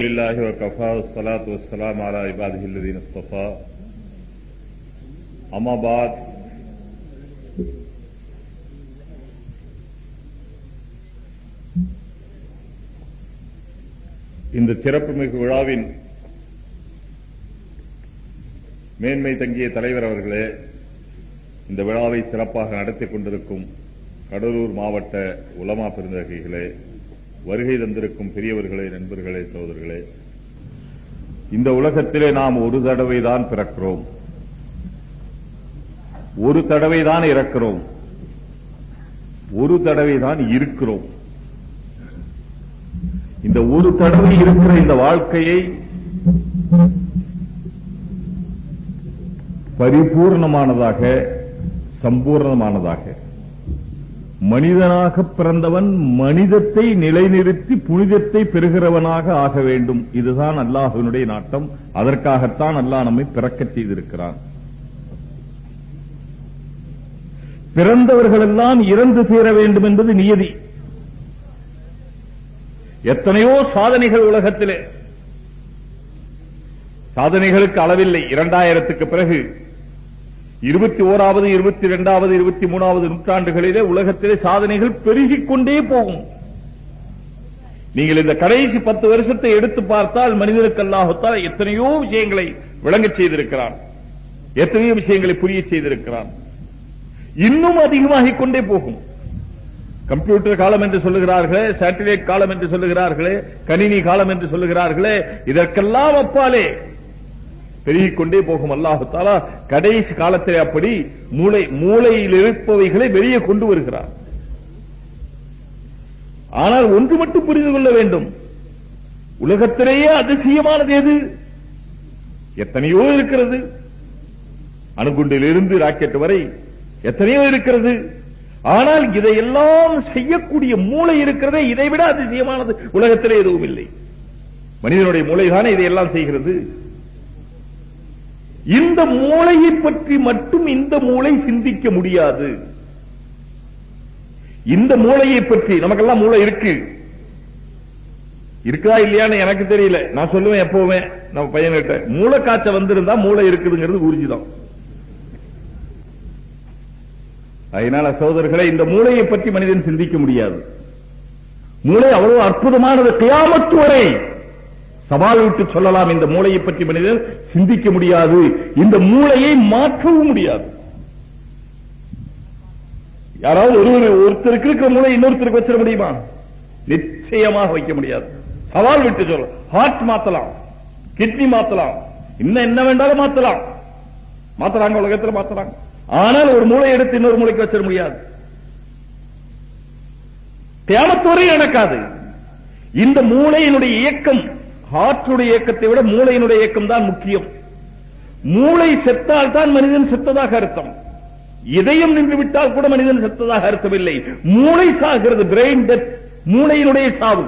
لله وكفى والصلاة والسلام على عباده الذين اصطفى أما بعد இந்த சிறப்புமிகு விழாவின் மேன்மை தங்கிய தலைவர் அவர்களே இந்த விழாவை சிறப்பாக நடத்திக் கொண்டிருக்கும் கடலூர் மாவட்ட உலமா பெருந்தகைகளே வருகை தந்திருக்கும் பெரியவர்களே நண்பர்களே சோதர்களே இந்த உலகத்திலே நாம் ஒரு தடவை தான் பிறக்கிறோம். ஒரு தடவை தான் இறக்கிறோம். ஒரு தடவை தான் இருக்கிறோம். இந்த ஒரு தடவை இருக்கிற இந்த வாழ்க்கையை பரிபூர்ணமானதாக சம்பூர்ணமானதாக மனிதனாக பிறந்தவன் மனிதத்தை நிலைநிறுத்தி புனிதத்தை பெறுகிறவனாக ஆக வேண்டும். இதுதான் அல்லாஹனுடைய நாட்டம். அதற்காகத்தான் அல்லாஹ் நம்மை பிறக்கச் செய்திருக்கிறான். பிறந்தவர்களெல்லாம் இறந்து தீர வேண்டும் என்பது நியதி. எத்தனையோ சாதனைகள் உலகத்திலே. சாதனைகளுக்கு அளவில்லை. இரண்டாயிரத்துக்கு பிறகு இருபத்தி ஓராவது இருபத்தி இரண்டாவது இருபத்தி மூணாவது நூற்றாண்டுகளிலே உலகத்திலே சாதனைகள் பெருகிக் கொண்டே போகும். நீங்கள் இந்த கடைசி பத்து வருஷத்தை எடுத்து பார்த்தால் மனிதனுக்கு அல்லாஹத்தால் எத்தனையோ விஷயங்களை விளங்கச் செய்திருக்கிறான். எத்தனையோ விஷயங்களை புரிய செய்திருக்கிறான். இன்னும் அதிகமாகிக் கொண்டே போகும். கம்ப்யூட்டர் காலம் என்று சொல்லுகிறார்களே சேட்டலைட் காலம் என்று சொல்லுகிறார்களே கணினி காலம் என்று சொல்லுகிறார்களே இதற்கெல்லாம் அப்பாலே பெருகிக் கொண்டே போகும் அல்லாஹத்தாலா கடைசி காலத்திலே அப்படி மூளை மூளையில் இருப்பவைகளை வெளியே கொண்டு வருகிறார். ஆனால் ஒன்று மட்டும் புரிந்து கொள்ள வேண்டும். உலகத்திலேயே அதிசயமானது எது? எத்தனையோ இருக்கிறது. அணுகுண்டிலிருந்து ராக்கெட் வரை எத்தனையோ இருக்கிறது. ஆனால் இதையெல்லாம் செய்யக்கூடிய மூளை இருக்கிறதே இதைவிட அதிசயமானது. உலகத்திலே எதுவும் இல்லை. மனிதனுடைய மூளைதானே இதையெல்லாம் செய்கிறது. இந்த மூளையை பற்றி மட்டும் இந்த மூளை சிந்திக்க முடியாது. இந்த மூளையை பற்றி நமக்கெல்லாம் மூளை இருக்கு. இருக்குதா இல்லையான்னு எனக்கு தெரியல. நான் சொல்லுவேன் எப்பவுமே நம்ம பையன்கிட்ட. மூளை காய்ச்ச வந்திருந்தா மூளை இருக்குதுங்கிறது உறுதிதான் அதனால சோதர்களை இந்த மூளையை பற்றி மனிதன் சிந்திக்க முடியாது. மூளை அவ்வளவு அற்புதமானது. கியாமத்து வரை சவால் விட்டு சொல்லலாம் இந்த மூளையை பற்றி மனிதன் சிந்திக்க முடியாது. இந்த மூளையை மாற்றவும் முடியாது. யாராவது ஒருவர் ஒருத்தருக்கு இருக்கிற மூளை இன்னொருத்தருக்கு வச்சிட முடியுமா? நிச்சயமாக வைக்க முடியாது. சவால் விட்டு சொல்ல ஹார்ட் மாத்தலாம். கிட்னி மாத்தலாம். இன்னும் என்ன வேண்டாலும் மாத்தலாம். மாத்தலாங்க உலகத்தில் மாத்தலாம் ஆனால் ஒரு மூளை எடுத்து இன்னொரு மூளைக்கு வச்சிட முடியாது. தியானத்தோரே எனக்காது இந்த மூளையினுடைய இயக்கம் ஹார்ட்டுடைய இயக்கத்தை விட மூளையினுடைய இயக்கம் தான் முக்கியம். மூளை செத்தால் தான் மனிதன் செத்ததாக அர்த்தம். இதயம் நின்று விட்டால் கூட மனிதன் செத்ததாக அர்த்தமில்லை. மூளை சாகிறது பிரெயின் டெத் மூளையினுடைய சாவு.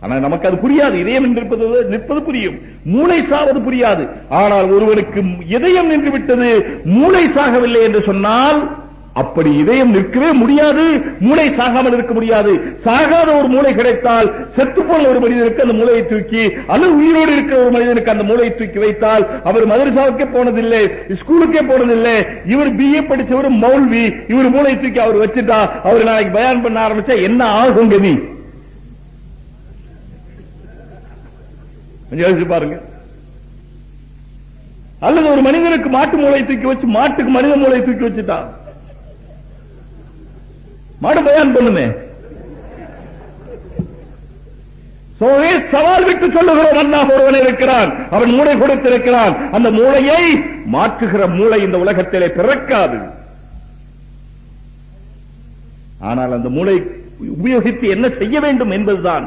ஆனா நமக்கு அது புரியாது. இதயம் நின்றிருப்பது நிற்பது புரியும். மூளை சாவது புரியாது. ஆனால் ஒருவனுக்கு இதயம் நின்று விட்டது மூளை சாகவில்லை என்று சொன்னால் அப்படி இதயம் நிற்கவே முடியாது மூளை சாகாமல் இருக்க முடியாது. சாகாத ஒரு மூளை கிடைத்தால் செத்து போன ஒரு மனிதனுக்கு அந்த மூளையை தூக்கி அல்லது உயிரோடு இருக்கிற ஒரு மனிதனுக்கு அந்த மூளையை தூக்கி வைத்தால் அவர் மதரசாவுக்கே போனதில்லை ஸ்கூலுக்கே போனதில்லை இவர் பிஏ படிச்சவர் மௌல்வி இவர் மூளை தூக்கி அவர் வச்சுட்டா அவர் நாளைக்கு பயான் பண்ண ஆரம்பிச்சா என்ன ஆகும் கதி? யோசிச்சு பாருங்க. அல்லது ஒரு மனிதனுக்கு மாட்டு மூளை தூக்கி வச்சு மாட்டுக்கு மனித மூளை தூக்கி வச்சுட்டா? மாடு பயான் பண்ணுமே. சவால் விட்டு சொல்லுகிறோம் அண்ணா ஒருவன் இருக்கிறான் அவன் மூளை கொடுத்திருக்கிறான். அந்த மூளையை மாற்றுகிற மூளை இந்த உலகத்திலே பிறக்காது. ஆனால் அந்த மூளை உபயோகித்து என்ன செய்ய வேண்டும் என்பதுதான்.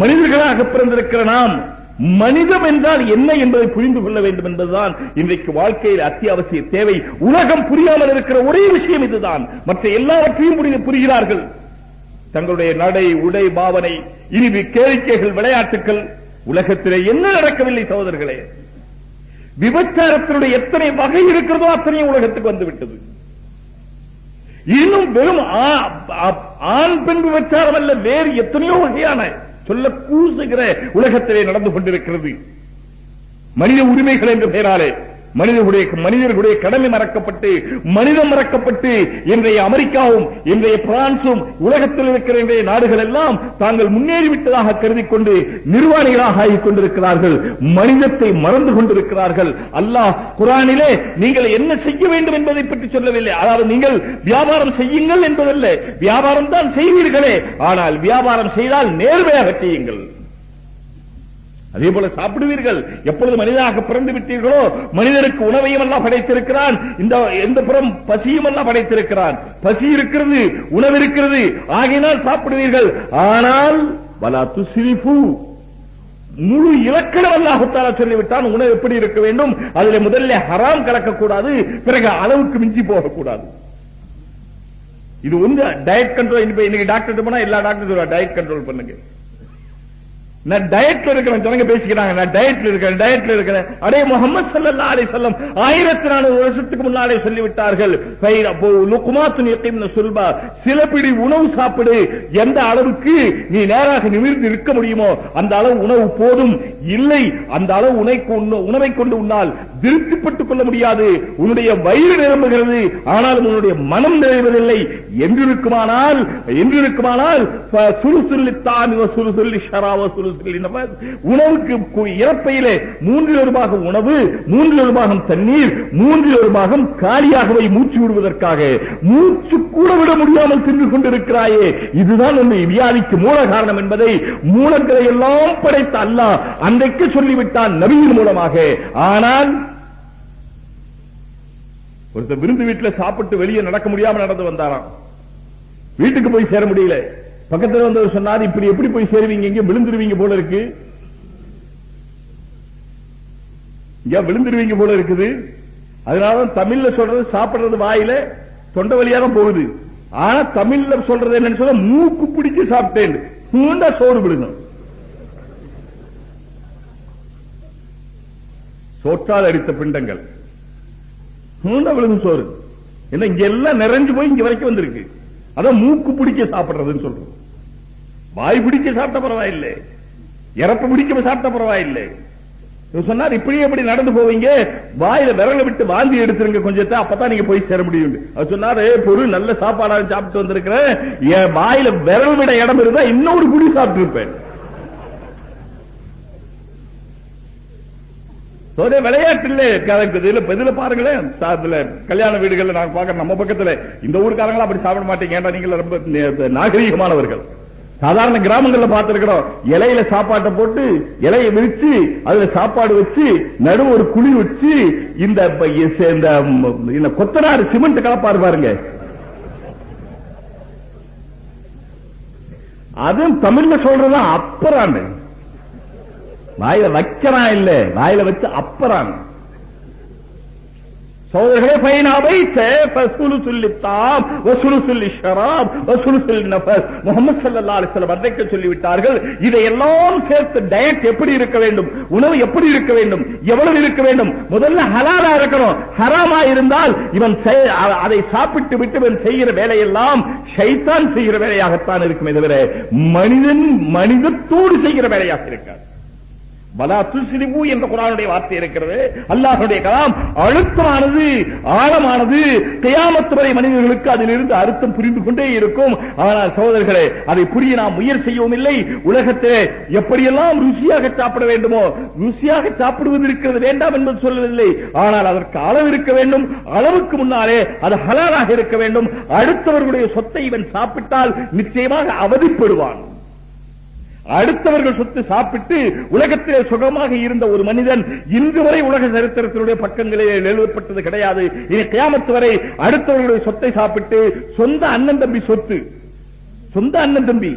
மனிதர்களாக பிறந்திருக்கிற நாம் மனிதம் என்றால் என்ன என்பதை புரிந்து கொள்ள வேண்டும் என்பதுதான் இன்றைக்கு வாழ்க்கையில் அத்தியாவசிய தேவை. உலகம் புரியாமல் இருக்கிற ஒரே விஷயம் இதுதான். மற்ற எல்லாவற்றையும் புரிகிறார்கள். தங்களுடைய நடை உடை பாவனை இனிவி கேளிக்கைகள் விளையாட்டுகள் உலகத்திலே என்ன நடக்கவில்லை சகோதரர்களே? விபச்சாரத்தினுடைய எத்தனை வகை இருக்கிறதோ அத்தனையும் உலகத்துக்கு வந்துவிட்டது. இன்னும் வெறும் ஆண் பெண் விபச்சாரம் அல்ல வேறு எத்தனையோ வகையான சொல்ல கூசுகிற உலகத்திலே நடந்து கொண்டிருக்கிறது. மனித உரிமைகள் என்ற பெயராலே. மனிதர்களுடைய மனிதர்களுடைய கடமை மறக்கப்பட்டு மனிதம் மறக்கப்பட்டு இன்றைய அமெரிக்காவும் இன்றைய பிரான்சும் உலகத்தில் இருக்கிற இன்றைய நாடுகள் எல்லாம் தாங்கள் முன்னேறிவிட்டதாக கருதி கொண்டு நிர்வாணிகளாக ஆகிக் கொண்டிருக்கிறார்கள் மனிதத்தை மறந்து கொண்டிருக்கிறார்கள். அல்லாஹ் குரானிலே நீங்கள் என்ன செய்ய வேண்டும் என்பதை பற்றி சொல்லவில்லை. அதாவது நீங்கள் வியாபாரம் செய்யுங்கள் என்பதல்ல. வியாபாரம் தான் செய்வீர்களே. ஆனால் வியாபாரம் செய்தால் நேர்மையாக செய்யுங்கள். அதே போல சாப்பிடுவீர்கள். எப்பொழுது மனிதனாக பிறந்து விட்டீர்களோ மனிதனுக்கு உணவையும் எல்லாம் படைத்திருக்கிறான். இந்த எந்த புறம் பசியும் எல்லாம் படைத்திருக்கிறான். பசி இருக்கிறது உணவு இருக்கிறது ஆகையினால் சாப்பிடுவீர்கள். ஆனால் வலா சிரிப்பு முழு இலக்கணம் அல்லாஹுத்தாலா சொல்லிவிட்டான் உணவு எப்படி இருக்க வேண்டும்? அதில் முதல்ல ஹராம் கலக்கக்கூடாது பிறகு அளவுக்கு மிஞ்சி போகக்கூடாது. இது வந்து டயட் கண்ட்ரோல் இன்னைக்கு டாக்டர் போனா எல்லா டாக்டர் டயட் கண்ட்ரோல் பண்ணுங்க. நான் டயட்ல இருக்கிறேன் ஜனங்க பேசிக்கிறாங்க. நான் டயட்ல இருக்கிறேன் டயட்ல இருக்கிறேன். அடே முகமது சல்லா அலி சொல்லம் ஆயிரத்தி நானூறு வருஷத்துக்கு முன்னாலே சொல்லிவிட்டார்கள். ஃபைர போ லுக்மாத்துன் சொல்பா சில பிடி உணவு சாப்பிடு. எந்த அளவுக்கு நீ நேராக நிமிர்ந்து இருக்க முடியுமோ அந்த அளவு உணவு போதும். இல்லை அந்த அளவு உனைக்கு கொண்டு உணவை கொண்டு உன்னால் திருப்திப்பட்டுக் கொள்ள முடியாது. உன்னுடைய வயிறு நிரம்புகிறது. ஆனாலும் உன்னுடைய மனம் நிறைவதில்லை. என்றிருக்குமானால் என்றிருக்குமானால் ஃப- ஷராவ உணவுக்கு இறப்பையிலே மூன்றில் ஒரு பாகம் உணவு மூன்றில் ஒரு பாகம் தண்ணீர் மூன்றில் ஒரு பாகம் காலியாகவே மூச்சு விடுவதற்காக. மூச்சு கூட விட முடியாமல் தின்று கொண்டிருக்கிறாயே. இதுதான் உன்னை வியாதிக்கு மூல காரணம் என்பதை மூலங்களை எல்லாம் படைத்த அல்லாஹ் அன்றைக்கு சொல்லிவிட்டான் நபியின் மூலமாக. ஆனால் ஒருத்தர் விருந்து வீட்டுல சாப்பிட்டு வெளியே நடக்க முடியாம நடந்து வந்தாராம். வீட்டுக்கு போய் சேர முடியல. பக்கத்துல வந்தவர் சொன்னார் இப்படி எப்படி போய் சேருவீங்க? இங்க விழுந்துருவீங்க போல இருக்கு. இங்க விழுந்துருவீங்க போல இருக்குது. அதனால தமிழ்ல சொல்றது சாப்பிடுறது வாயில தொண்டை வழியா தான் போகுது. ஆனா தமிழ்ல சொல்றது என்னன்னு சொல்ல மூக்கு பிடிக்க சாப்பிட்டேன். மூண்டா சோறு விடுங்க சோற்றால் அடித்த பிண்டங்கள். மூண்டா விழுந்து சோறு. என்ன இங்க எல்லாம் நிறைஞ்சு போய் இங்க வரைக்கும் வந்திருக்கு. அதான் மூக்கு பிடிக்க சாப்பிடுறதுன்னு சொல்றோம். வாய் பிடிக்க சாப்பிட்ட பரவாயில்லை. இறப்பு பிடிக்க சாப்பிட்ட பரவாயில்லை. சொன்னார் இப்படியே எப்படி நடந்து போவீங்க. வாயில விரல விட்டு வாந்தி எடுத்துருங்க கொஞ்சத்தை. அப்பதான் நீங்க போய் சேர முடியும். அவர் சொன்னாரு பொருள் நல்ல சாப்பாடா சாப்பிட்டு வந்திருக்கிறேன். என் வாயில விரல் விட இடம் இருந்தா இன்னொரு குடி சாப்பிட்டு இருப்பேன் ஒரே விளையாட்டு இல்ல கலக்குது இல்ல பாருங்களேன். சா- கல்யாண வீடுகள்ல நாங்க பாக்குறோம் நம்ம பக்கத்துல. இந்த ஊருக்காரங்களா அப்படி சாப்பிட மாட்டீங்க. ஏன்டா நீங்க ரொம்ப நாகரீகமானவர்கள்? சாதாரண கிராமங்கள்ல பார்த்திருக்கிறோம். இலையில சாப்பாட்டை போட்டு இலையை விரிச்சு அதுல சாப்பாடு வச்சு நடு ஒரு குழி வச்சு இந்த இந்த கொத்தனார் சிமெண்ட் கலப்பாரு பாருங்க. அதுவும் தமிழ்ல சொல்றதுதான் அப்புறம் வாயில வைக்கிறான் இல்ல? வாயில வச்சு அப்பறான். சோதர்களே பையனா வைத்த பசுலு சொல்லித்தாம் வசூலு சொல்லி ஷராப் வசூலு சொல்லி நபர் முகமது சல்லா அலிஸ்லாம் அன்றைக்கு சொல்லிவிட்டார்கள் இதையெல்லாம் சேர்த்து டயட் எப்படி இருக்க வேண்டும்? உணவு எப்படி இருக்க வேண்டும்? எவ்வளவு இருக்க வேண்டும்? முதல்ல ஹலாலா இருக்கணும். ஹராமா இருந்தால் இவன் அதை சாப்பிட்டு விட்டு இவன் செய்கிற வேலையெல்லாம் ஷைத்தான் செய்கிற வேலையாகத்தான் இருக்குமே தவிர மனிதன் மனிதத்தோடு செய்கிற வேலையாக இருக்காது. வலா துஸ்ரிபு என்ற குரானுடைய வார்த்தை இருக்கிறது. அல்லாஹ்வுடைய கலாம் அழுத்தமானது ஆழமானது கையாமத்து வரை மனிதர்களுக்கு அதிலிருந்து அர்த்தம் புரிந்து கொண்டே இருக்கும். ஆனால் சகோதரர்களே அதை புரிய நாம் முயற்சி செய்யவும் இல்லை. உலகத்திலே எப்படியெல்லாம் ருசியாக சாப்பிட வேண்டுமோ ருசியாக சாப்பிடுவது இருக்கிறது வேண்டாம் என்பது சொல்லவில்லை. ஆனால் அதற்கு அளவு இருக்க வேண்டும். அளவுக்கு முன்னாலே அது ஹலாலாக இருக்க வேண்டும். அடுத்தவர்களுடைய சொத்தை இவன் சாப்பிட்டால் நிச்சயமாக அவதிப்படுவான். அடுத்தவர்கள் சொத்து சாப்பிட்டு உலகத்திலே சுகமாக இருந்த ஒரு மனிதன் இன்று வரை உலக சரித்திரத்தினுடைய பக்கங்களிலே எழுதப்பட்டது கிடையாது. இனி கியாமத்து வரை அடுத்தவர்களுடைய சொத்தை சாப்பிட்டு சொந்த அண்ணன் தம்பி சொத்து. சொந்த அண்ணன் தம்பி.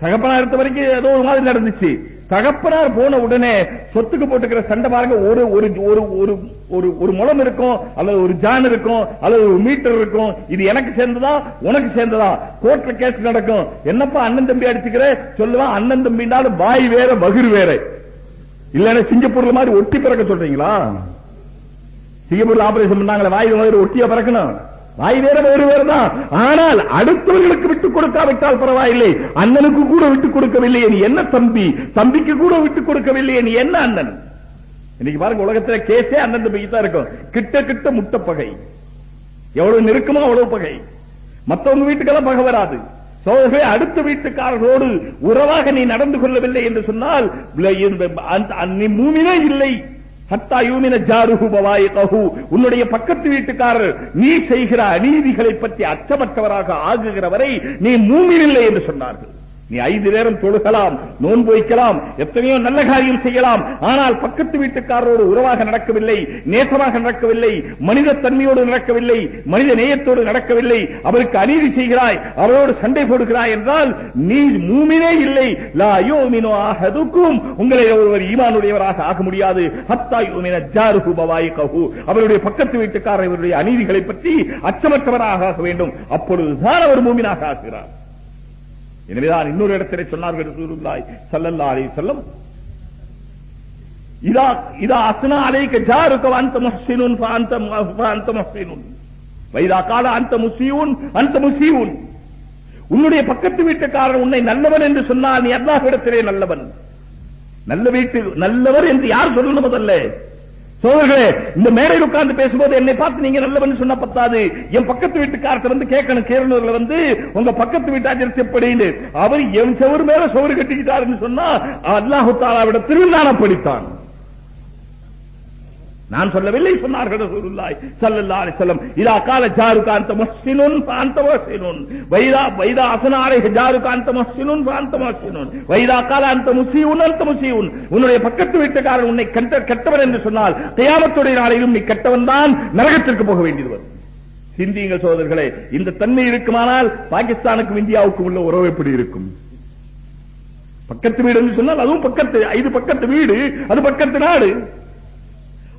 தகப்பனார் இருந்த வரைக்கும் ஏதோ ஒரு மாதிரி நடந்துச்சு. தகப்பனார் போன உடனே சொத்துக்கு போட்டுக்கிற சண்டை பாருங்க ஒரு ஒரு ஒரு ஒரு ஒரு ஒரு முளம் இருக்கும் அல்லது ஒரு ஜான் இருக்கும் அல்லது ஒரு மீட்டர் இருக்கும். இது எனக்கு சேர்ந்ததா? உனக்கு சேர்ந்ததா? கோர்ட்ல கேஸ் நடக்கும். என்னப்பா அண்ணன் தம்பி அடிச்சுக்கிற? சொல்லுவான் அண்ணன் தம்பினாலும் வாய் வேற வகுறு வேற. இல்லன்னா சிங்கப்பூர்ல மாதிரி ஒட்டி பிறக்க சொல்றீங்களா? சிங்கப்பூர்ல ஆபரேஷன் பண்ணாங்களே வாய் மாதிரி ஒட்டியா பிறக்கணும்? தாய் வேற வேறு வேறு தான் ஆனால் அடுத்தவர்களுக்கு விட்டுக் கொடுக்காவிட்டால் பரவாயில்லை. அண்ணனுக்கு கூட விட்டுக் கொடுக்கவில்லை. நீ என்ன தம்பி? தம்பிக்கு கூட விட்டுக் கொடுக்கவில்லை. நீ என்ன அண்ணன்? இன்னைக்கு பாருங்க உலகத்துல கேஸே அண்ணன் தம்பிக்கு தான் இருக்கும். கிட்ட கிட்ட முட்டை பகை எவ்வளவு நெருக்கமோ அவ்வளவு பகை. மத்தவங்க வீட்டுக்கெல்லாம் பகை வராது. சோதரே அடுத்த வீட்டுக்காரர்களோடு உறவாக நீ நடந்து கொள்ளவில்லை என்று சொன்னால் நீ மூமினே இல்லை. உன்னுடைய பக்கத்து வீட்டுக்காரர் நீ செய்கிற அநீதிகளை பற்றி அச்சமற்றவராக ஆகுகிற வரை நீ மூமின் இல்லை என்று சொன்னார்கள். நீ ஐந்து நேரம் தொழுகலாம் நோன்பு வைக்கலாம் எத்தனையோ நல்ல காரியம் செய்யலாம். ஆனால் பக்கத்து வீட்டுக்காரரோடு உறவாக நடக்கவில்லை நேசமாக நடக்கவில்லை மனித தன்மையோடு நடக்கவில்லை மனித நேயத்தோடு நடக்கவில்லை. அவருக்கு அநீதி செய்கிறாய் அவரோடு சண்டை போடுகிறாய் என்றால் நீ மூமினே இல்லை. லா யோமினோ ஆகதுக்கும் உங்களை ஒருவர் ஈமானுடையவராக ஆக முடியாது. ஹத்தா யோமின ஜாருஹு பவாயிகஹு. அவருடைய பக்கத்து வீட்டுக்காரர் இவருடைய அநீதிகளை பற்றி அச்சமற்றவராக ஆக வேண்டும். அப்பொழுதுதான் அவர் மூமினாக ஆகிறார். எனவேதான் இன்னொரு இடத்திலே சொன்னார்கள் ரசூலுல்லாஹி ஸல்லல்லாஹு அலைஹி வஸல்லம் இதா இதா அஸ்னா அலைக ஜாருக அந்த முஹ்சினுன் ஃபஅன்த ஃபஅன்த முஹ்சினுன். வைதா கால அன்த முஸீவுன் அன்த முஸீவுன் உன்னுடைய பக்கத்து வீட்டுக்காரன் உன்னை நல்லவன் என்று சொன்னால் நீ அல்லாஹ்விடத்திலே நல்லவன். நல்ல வீட்டு நல்லவர் என்று யார் சொல்லணும் முதல்ல? சோழர்களே இந்த மேடையில் உட்கார்ந்து பேசும்போது என்னை பார்த்து நீங்க நல்லவன் சொன்ன பத்தாது. என் பக்கத்து வீட்டுக்காரத்தை வந்து கேட்கணும். கேரளூர்ல வந்து உங்க பக்கத்து வீட்டு எப்படின்னு? அவர் என் செவரு மேல சோறு கட்டிக்கிட்டாருன்னு சொன்னா அல்லாஹு தாலாவிட நான் படித்தான். நான் சொல்லவில்லை சொன்னார்கள் ரசூலுல்லாஹி ஸல்லல்லாஹு அலைஹி வஸல்லம். இதா கால வைதா வைதா அஸ்னா அலைஹி வைதா கால முஸீஉன் முஸீஉன் உன்னுடைய பக்கத்து வீட்டுக்காரன் உன்னை கெட்ட கெட்டவன் என்று சொன்னால் கியாமத்துடைய நாளிலும் நீ கெட்டவன் தான் நரகத்திற்கு போக வேண்டியது வரும். சிந்தியுங்கள் சோதர்களே இந்த தன்மை இருக்குமானால் பாகிஸ்தானுக்கும் இந்தியாவுக்கும் உள்ள உறவு எப்படி இருக்கும்? பக்கத்து வீடு என்று சொன்னால் அதுவும் பக்கத்து ஐந்து பக்கத்து வீடு அது பக்கத்து நாடு.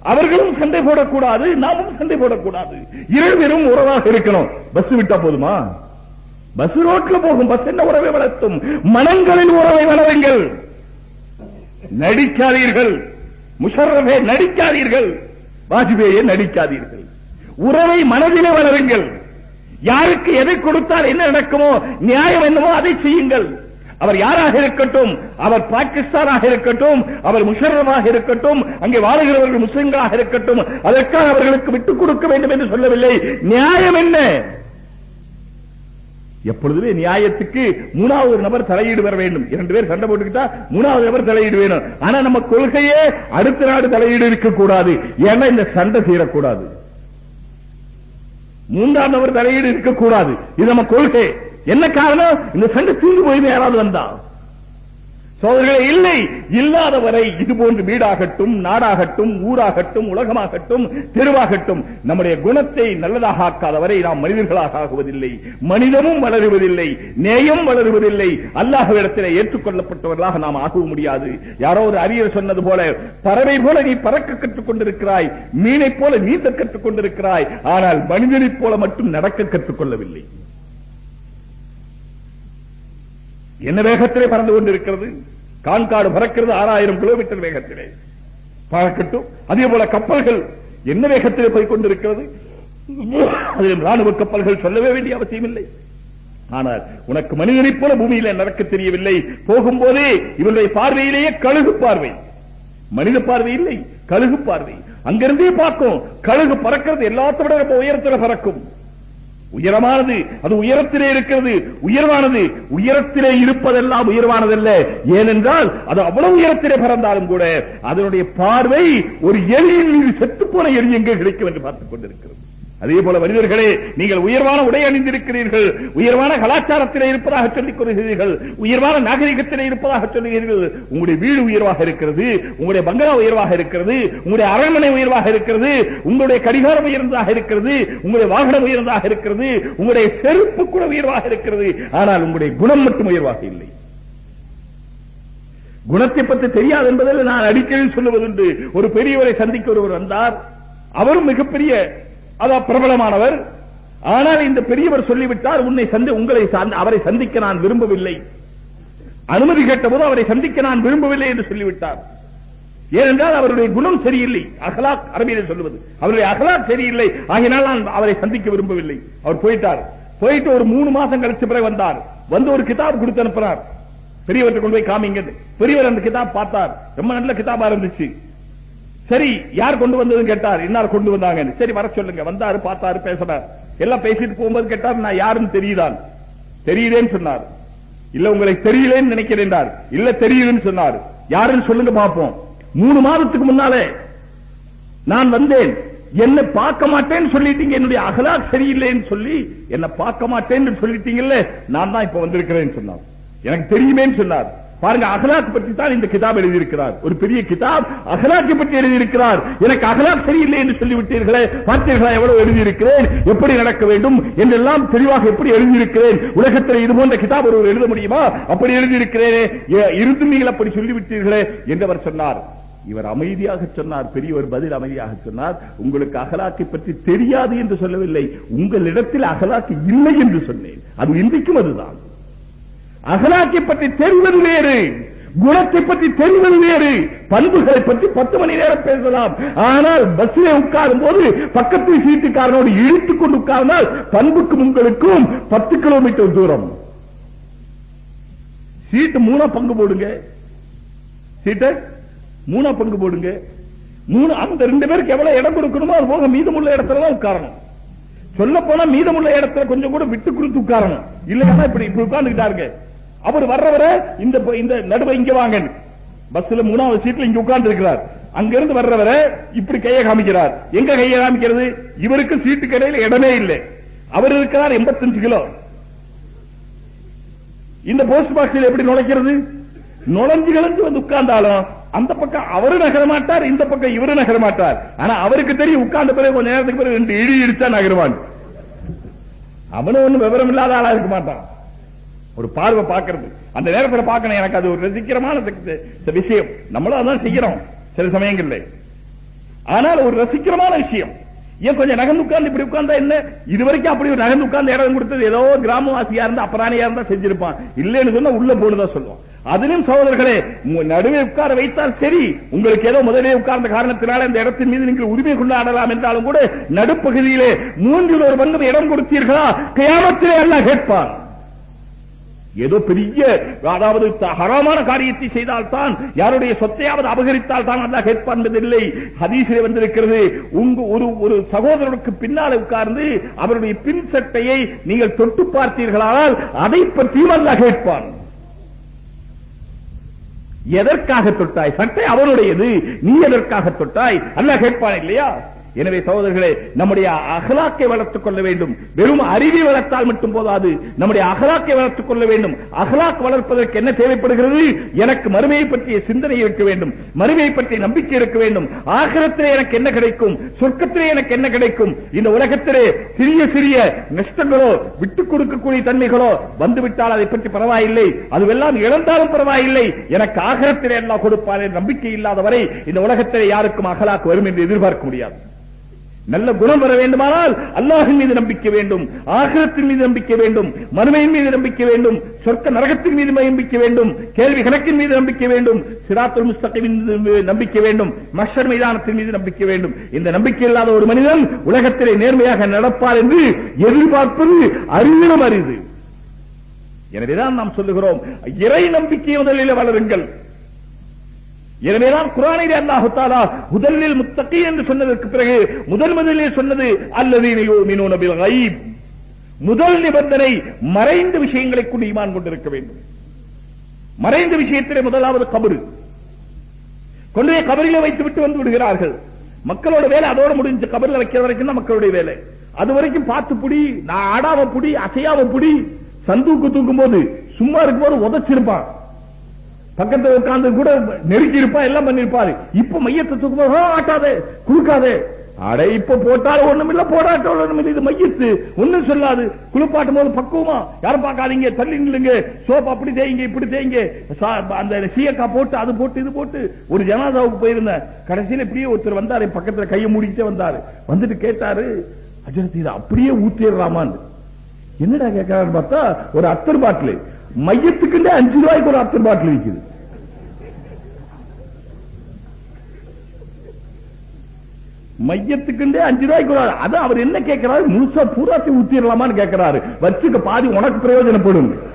அவர்களும் சண்டை போடக்கூடாது நாமும் சண்டை போடக்கூடாது. இருவரும் உறவாக இருக்கணும். பஸ் விட்டா போதுமா? பஸ் ரோட்ல போகும். பஸ் என்ன உறவை வளர்த்தும்? மனங்களில் உறவை வளருங்கள். நடிக்காதீர்கள். முஷர்ரஃபே நடிக்காதீர்கள். வாஜ்பேயே நடிக்காதீர்கள். உறவை மனதிலே வளருங்கள். யாருக்கு எதை கொடுத்தால் என்ன நடக்குமோ நியாயம் என்னமோ அதை செய்யுங்கள். அவர் யாராக இருக்கட்டும் அவர் பாகிஸ்தானாக இருக்கட்டும் அவர் முஷரமாக இருக்கட்டும் அங்கே வாழுகிறவர்கள் முஸ்லிம்களாக இருக்கட்டும் அதற்காக அவர்களுக்கு விட்டுக் கொடுக்க வேண்டும் என்று சொல்லவில்லை. நியாயம் என்ன? எப்பொழுதுமே நியாயத்துக்கு மூணாவது நபர் தலையீடு வர வேண்டும். இரண்டு பேர் சண்டை போட்டுக்கிட்டா மூணாவது நபர் தலையீடு வேணும். ஆனா நம்ம கொள்கையே அடுத்த நாடு தலையீடு இருக்கக்கூடாது. ஏன்னா இந்த சண்டை தீரக்கூடாது. மூன்றாம் நபர் தலையீடு இருக்கக்கூடாது. இது நம்ம கொள்கை. என்ன காரணம்? இந்த சண்டை தீர்ந்து போய் யாராவது வந்தா? சோதர்களே இல்லை. இல்லாதவரை இது போன்று வீடாகட்டும் நாடாகட்டும் ஊராகட்டும் உலகமாகட்டும் தெருவாகட்டும் நம்முடைய குணத்தை நல்லதாக ஆக்காதவரை நாம் மனிதர்களாக ஆகுவதில்லை. மனிதமும் வளருவதில்லை நேயம் வளருவதில்லை. அல்லாஹ்விடத்தில் ஏற்றுக்கொள்ளப்பட்டவர்களாக நாம் ஆக முடியாது. யாரோ ஒரு அரியர் சொன்னது போல பறவை போல நீ பறக்க கற்றுக் கொண்டிருக்கிறாய் மீனைப் போல நீந்த கற்றுக் கொண்டிருக்கிறாய் ஆனால் மனிதனைப் போல மட்டும் நடக்க கற்றுக்கொள்ளவில்லை என்ன வேகத்திலே பறந்து கொண்டிருக்கிறது? கான்காடு பறக்கிறது ஆறாயிரம் கிலோமீட்டர் வேகத்திலே. பறக்கட்டும் அதே போல கப்பல்கள் என்ன வேகத்திலே போய்கொண்டிருக்கிறது அதிலும் ராணுவ கப்பல்கள் சொல்லவே வேண்டிய அவசியம் இல்லை ஆனால் உனக்கு மனிதனைப் போல பூமியில நடக்க தெரியவில்லை. போகும்போதே இவருடைய பார்வையிலேயே கழுகு பார்வை. மனித பார்வை இல்லை கழுகு பார்வை. அங்கிருந்தே பார்க்கும். கழுகு பறக்கிறது எல்லாத்த விட ரொம்ப பறக்கும். உயரமானது அது உயரத்திலே இருக்கிறது. உயர்வானது உயரத்திலே இருப்பதெல்லாம் உயர்வானதல்ல. ஏனென்றால் அது அவ்வளவு உயரத்திலே பறந்தாலும் கூட அதனுடைய பார்வை ஒரு எலியின் மீது செத்துப்போன எலி எங்கே கிடைக்கும் என்று பார்த்துக் கொண்டிருக்கிறது. அதே போல மனிதர்களே நீங்கள் உயர்வான உடை அணிந்திருக்கிறீர்கள் உயர்வான கலாச்சாரத்திலே இருப்பதாக சொல்லிக் கொள்கிறீர்கள் உயர்வான நாகரிகத்திலே இருப்பதாக சொல்லுகிறீர்கள். உங்களுடைய வீடு உயர்வாக இருக்கிறது உங்களுடைய பங்களா உயர்வாக இருக்கிறது உங்களுடைய அரண்மனை உயர்வாக இருக்கிறது உங்களுடைய கடிகாரம் உயர்ந்ததாக இருக்கிறது உங்களுடைய வாகனம் உயர்ந்ததாக இருக்கிறது உங்களுடைய செருப்பு கூட உயர்வாக இருக்கிறது. ஆனால் உங்களுடைய குணம் மட்டும் உயர்வாக இல்லை. குணத்தை பற்றி தெரியாது என்பதில் நான் அடிக்கடி சொல்லுவதுண்டு. ஒரு பெரியவரை சந்திக்க ஒருவர் வந்தார். அவரும் மிகப்பெரிய அதான் பிரபலமானவர். ஆனால் இந்த பெரியவர் சொல்லிவிட்டார் உன்னை சந்தி உங்களை சார்ந்து அவரை சந்திக்க நான் விரும்பவில்லை. அனுமதி கேட்டபோது அவரை சந்திக்க நான் விரும்பவில்லை என்று சொல்லிவிட்டார். ஏனென்றால் அவருடைய குணம் சரியில்லை. அகலாக் அரபியில் சொல்லுவது அவருடைய அகலாக் சரியில்லை. ஆகினால் நான் அவரை சந்திக்க விரும்பவில்லை. அவர் போயிட்டார். போயிட்டு ஒரு மூணு மாசம் கழிச்ச பிறகு வந்தார். வந்து ஒரு கிதாப் கொடுத்து அனுப்பினார் பெரியவர்கிட்ட கொண்டு போய் காமிங்க. பெரியவர் அந்த கிதாப் பார்த்தார். ரொம்ப நல்ல கிதாபா இருந்துச்சு. சரி யார் கொண்டு வந்ததுன்னு கேட்டார். இன்னார் கொண்டு வந்தாங்க சரி வர சொல்லுங்க. வந்தாரு பார்த்தாரு பேசினார். எல்லாம் பேசிட்டு போகும்போது கேட்டார் நான் யாருன்னு தெரியுதான் தெரியுதேன்னு சொன்னார். இல்ல உங்களுக்கு தெரியலேன்னு நினைக்கிறேன் இல்ல தெரியுதுன்னு சொன்னார். யாருன்னு சொல்லுங்க பார்ப்போம். மூணு மாதத்துக்கு முன்னாலே நான் வந்தேன். என்ன பார்க்க மாட்டேன்னு சொல்லிட்டீங்க. என்னுடைய அகலாக் சரியில்லைன்னு சொல்லி என்ன பார்க்க மாட்டேன்னு சொல்லிட்டீங்கல்ல நான் தான் இப்ப வந்திருக்கிறேன்னு சொன்னார். எனக்கு தெரியுமேன்னு சொன்னார். பாருங்க அகலாக் பற்றி தான் இந்த கிதாப் எழுதியிருக்கிறார். ஒரு பெரிய கிதாப் அகலாக்கை பற்றி எழுதியிருக்கிறார். எனக்கு அகலாக் சரியில்லை என்று சொல்லிவிட்டீர்களே பார்த்தீர்களா எவ்வளவு எழுதியிருக்கிறேன்? எப்படி நடக்க வேண்டும்? என்றெல்லாம் தெளிவாக எப்படி எழுதியிருக்கிறேன்? உலகத்தில் இது போன்ற கிதாப் ஒருவர் எழுத முடியுமா? அப்படி எழுதியிருக்கிறேனே. இருந்து நீங்கள் அப்படி சொல்லிவிட்டீர்களே என்றவர் சொன்னார். இவர் அமைதியாக சொன்னார் பெரியவர் பதில் அமைதியாக சொன்னார். உங்களுக்கு அகலாக்கை பற்றி தெரியாது என்று சொல்லவில்லை. உங்களிடத்தில் அகலாக்கு இல்லை என்று சொன்னேன். அது இன்றைக்கும் அதுதான். அகலாக்கை பற்றி தெரிவது வேறு குணத்தை பற்றி தெரிவது வேறு. பண்புகளை பற்றி பத்து மணி நேரம் பேசலாம். ஆனால் பஸ்ஸிலே உட்காரும் போது பக்கத்து சீட்டுக்காரனோடு இழுத்துக் கொண்டு உட்கார்ந்தால் பண்புக்கும் உங்களுக்கும் பத்து கிலோமீட்டர் தூரம். சீட்டு மூணா பங்கு போடுங்க. சீட்டை மூணா பங்கு போடுங்க. மூணு அந்த ரெண்டு பேருக்கு எவ்வளவு இடம் கொடுக்கணுமோ அது போக மீதமுள்ள இடத்துல தான் உட்காரணும். சொல்ல போனா மீதமுள்ள இடத்துல கொஞ்சம் கூட விட்டு கொடுத்து உட்காரணும். இல்லைன்னா இப்படி இப்படி உட்கார்ந்துட்டாருங்க அவர் வர்றவரை இந்த இந்த நடுவை இங்க வாங்க பஸ்ல மூணாவது சீட்ல இங்க உட்கார்ந்து இருக்கிறார் அங்க இருந்து வர்றவரை இப்படி கையை காமிக்கிறார். எங்க கையை காமிக்கிறது? இவருக்கு சீட்டு கடையில் இடமே இல்லை. அவர் இருக்கிறார் 85 கிலோ. இந்த போஸ்ட் பாக்ஸில் எப்படி நுழைக்கிறது? நுழைஞ்சு கிளஞ்சு வந்து உட்கார்ந்தாலும் அந்த பக்கம் அவரு நகர மாட்டார் இந்த பக்கம் இவரு நகர மாட்டார். ஆனா அவருக்கு தெரியும் உட்கார்ந்த பிறகு கொஞ்ச நேரத்துக்கு பிறகு ரெண்டு இடி இடிச்சா நகருவான் அவனும் ஒண்ணும் விவரம் இல்லாத ஆளா இருக்க மாட்டான். ஒரு பார்வை பார்க்கறது. அந்த நேரத்தில் பார்க்கணும். எனக்கு அது ஒரு ரசிக்கிறமான சக்தி- விஷயம். நம்மளும் அதான் செய்யறோம். சில சமயங்கள்ல. ஆனால் ஒரு ரசிக்கிறமான விஷயம். ஏன் கொஞ்சம் நகர்ந்து உட்கார்ந்து இப்படி உட்கார்ந்தா என்ன? இது வரைக்கும் அப்படி ஒரு நகர்ந்து உட்கார்ந்து இடம் கொடுத்தது ஏதோ கிராமவாசியா இருந்தா அப்பராணியா இருந்தா செஞ்சிருப்பான். இல்லைன்னு சொன்னா உள்ள போடுதான் சொல்லுவோம். அதிலும் சகோதரர்களே நடுவே உட்கார வைத்தால் சரி. உங்களுக்கு ஏதோ முதலே உட்கார்ந்த காரணத்தினால இந்த இடத்தின் மீது நீங்கள் உரிமை கொண்டாடலாம் என்றாலும் கூட நடுப்பகுதியிலே மூன்றில் ஒரு பங்கு இடம் கொடுத்தீர்களா? கியாமத்திலே எல்லாம் கேட்பான். ஏதோ பெரிய அதாவது ஹராமான காரியத்தை செய்தால்தான் யாருடைய சொத்தையாவது அபகரித்தால் தான் அல்லாஹ் கேட்பான் என்பதில்லை வந்திருக்கிறது உங்க ஒரு ஒரு சகோதரனுக்கு பின்னால் உட்கார்ந்து அவருடைய பின் சட்டையை நீங்கள் தொட்டு பார்த்தீர்களானால் அதை பற்றியும் அல்லாஹ் கேட்பான். எதற்காக தொட்டாய்? சட்டை அவனுடையது நீ எதற்காக தொட்டாய்? அல்லாஹ் கேட்பான் இல்லையா? எனவே சகோதரர்களே நம்முடைய அகலாக்கை வளர்த்துக் கொள்ள வேண்டும். வெறும் அறிவை வளர்த்தால் மட்டும் போதாது. நம்முடைய அகலாக்கை வளர்த்துக் கொள்ள வேண்டும். அகலாக் வளர்ப்பதற்கு என்ன தேவைப்படுகிறது? எனக்கு மறுமையை பற்றிய சிந்தனை இருக்க வேண்டும். மறுமையை பற்றிய நம்பிக்கை இருக்க வேண்டும். ஆகலத்திலே எனக்கு என்ன கிடைக்கும்? சொர்க்கத்திலே எனக்கு என்ன கிடைக்கும்? இந்த உலகத்திலே சிறிய சிறிய நஷ்டங்களோ விட்டுக் கொடுக்கக்கூடிய தன்மைகளோ வந்துவிட்டால் அதை பற்றி பரவாயில்லை. அதுவெல்லாம் இழந்தாலும் பரவாயில்லை. எனக்கு ஆகலத்திலே எல்லாம் கொடுப்பார் நம்பிக்கை இல்லாத வரை இந்த உலகத்திலே யாருக்கும் அகலாக்கு வரும் என்று எதிர்பார்க்க முடியாது. நல்ல குணம் வர வேண்டுமானால் அல்லாஹின் மீது நம்பிக்கை வேண்டும் ஆகிரத்தின் மீது நம்பிக்கை வேண்டும் மறுமையின் மீது நம்பிக்கை வேண்டும் சொர்க்க நரகத்தின் மீது நம்பிக்கை வேண்டும் கேள்வி கணக்கின் மீது நம்பிக்கை வேண்டும் சிராத்துல் முஸ்தகின் மீது நம்பிக்கை வேண்டும் மஷர் மைதானத்தின் மீது நம்பிக்கை வேண்டும். இந்த நம்பிக்கை இல்லாத ஒரு மனிதன் உலகத்திலே நேர்மையாக நடப்பார் என்று எதிர்பார்ப்பது அரிதிலும் அறிவு எனவேதான் நாம் சொல்லுகிறோம் இறை நம்பிக்கை முதலில் வளருங்கள். எனவேதான் குரானிலே அல்லாஹு தாலா முதலில் முத்தகி என்று சொன்னதற்கு பிறகு முதல் முதலில் சொன்னது அல்லது முதல் நிபந்தனை மறைந்த விஷயங்களை கொண்டு ஈமான் கொண்டிருக்க வேண்டும். மறைந்த விஷயத்திலே முதலாவது கபரு. கொண்டு போய் கபரிலே வைத்து விட்டு வந்து விடுகிறார்கள். மக்களோட வேலை அதோட முடிஞ்சு கபரில் வைக்கிற வரைக்கும் தான் மக்களுடைய வேலை. அது வரைக்கும் பார்த்து புடி நான் ஆடாம புடி அசையாம புடி சந்தூக்கு தூக்கும் போது சும்மா இருக்கும் போது உதச்சிருப்பான். பக்கத்துல உட்கார்ந்து கூட நெருக்கி இருப்பா எல்லாம் பண்ணிருப்பாரு இப்ப மையத்தை தூக்கும் ஆட்டாதே குடுக்காதே அட இப்ப போட்டாலும் ஒண்ணும் இல்ல போராட்டம் ஒண்ணும் இல்ல இது மையத்து. ஒண்ணும் சொல்லாது. குளிப்பாட்டும் போது பக்குவமா யாரும் பார்க்காதீங்க தள்ளி நில்லுங்க. சோப் அப்படி தேய்ங்க இப்படி தேய்ங்க. சா- அந்த சீயக்கா போட்டு அது போட்டு இது போட்டு ஒரு ஜனாதாவுக்கு போயிருந்தேன். கடைசியில இப்படியே ஒருத்தர் வந்தாரு பக்கத்துல கையை மூடிக்கிட்டே வந்தாரு. வந்துட்டு கேட்டாரு அஜரத் இது அப்படியே ஊத்திடுறாமான்னு. என்னடா கேட்கறாரு பார்த்தா ஒரு அத்தர் பாட்டில். மையத்துக்குண்டே அஞ்சு ரூபாய்க்கு ஒரு அத்தர் பாட்டில் இருக்குது மையத்துக்குண்டே அஞ்சு ரூபாய்க்கு ஒரு- அது அவர் என்ன கேட்கிறாரு? முழுசா பூராத்தி ஊத்திடலாமான்னு கேட்கிறாரு. வச்சுக்க பாதி உனக்கு பிரயோஜனப்படும்.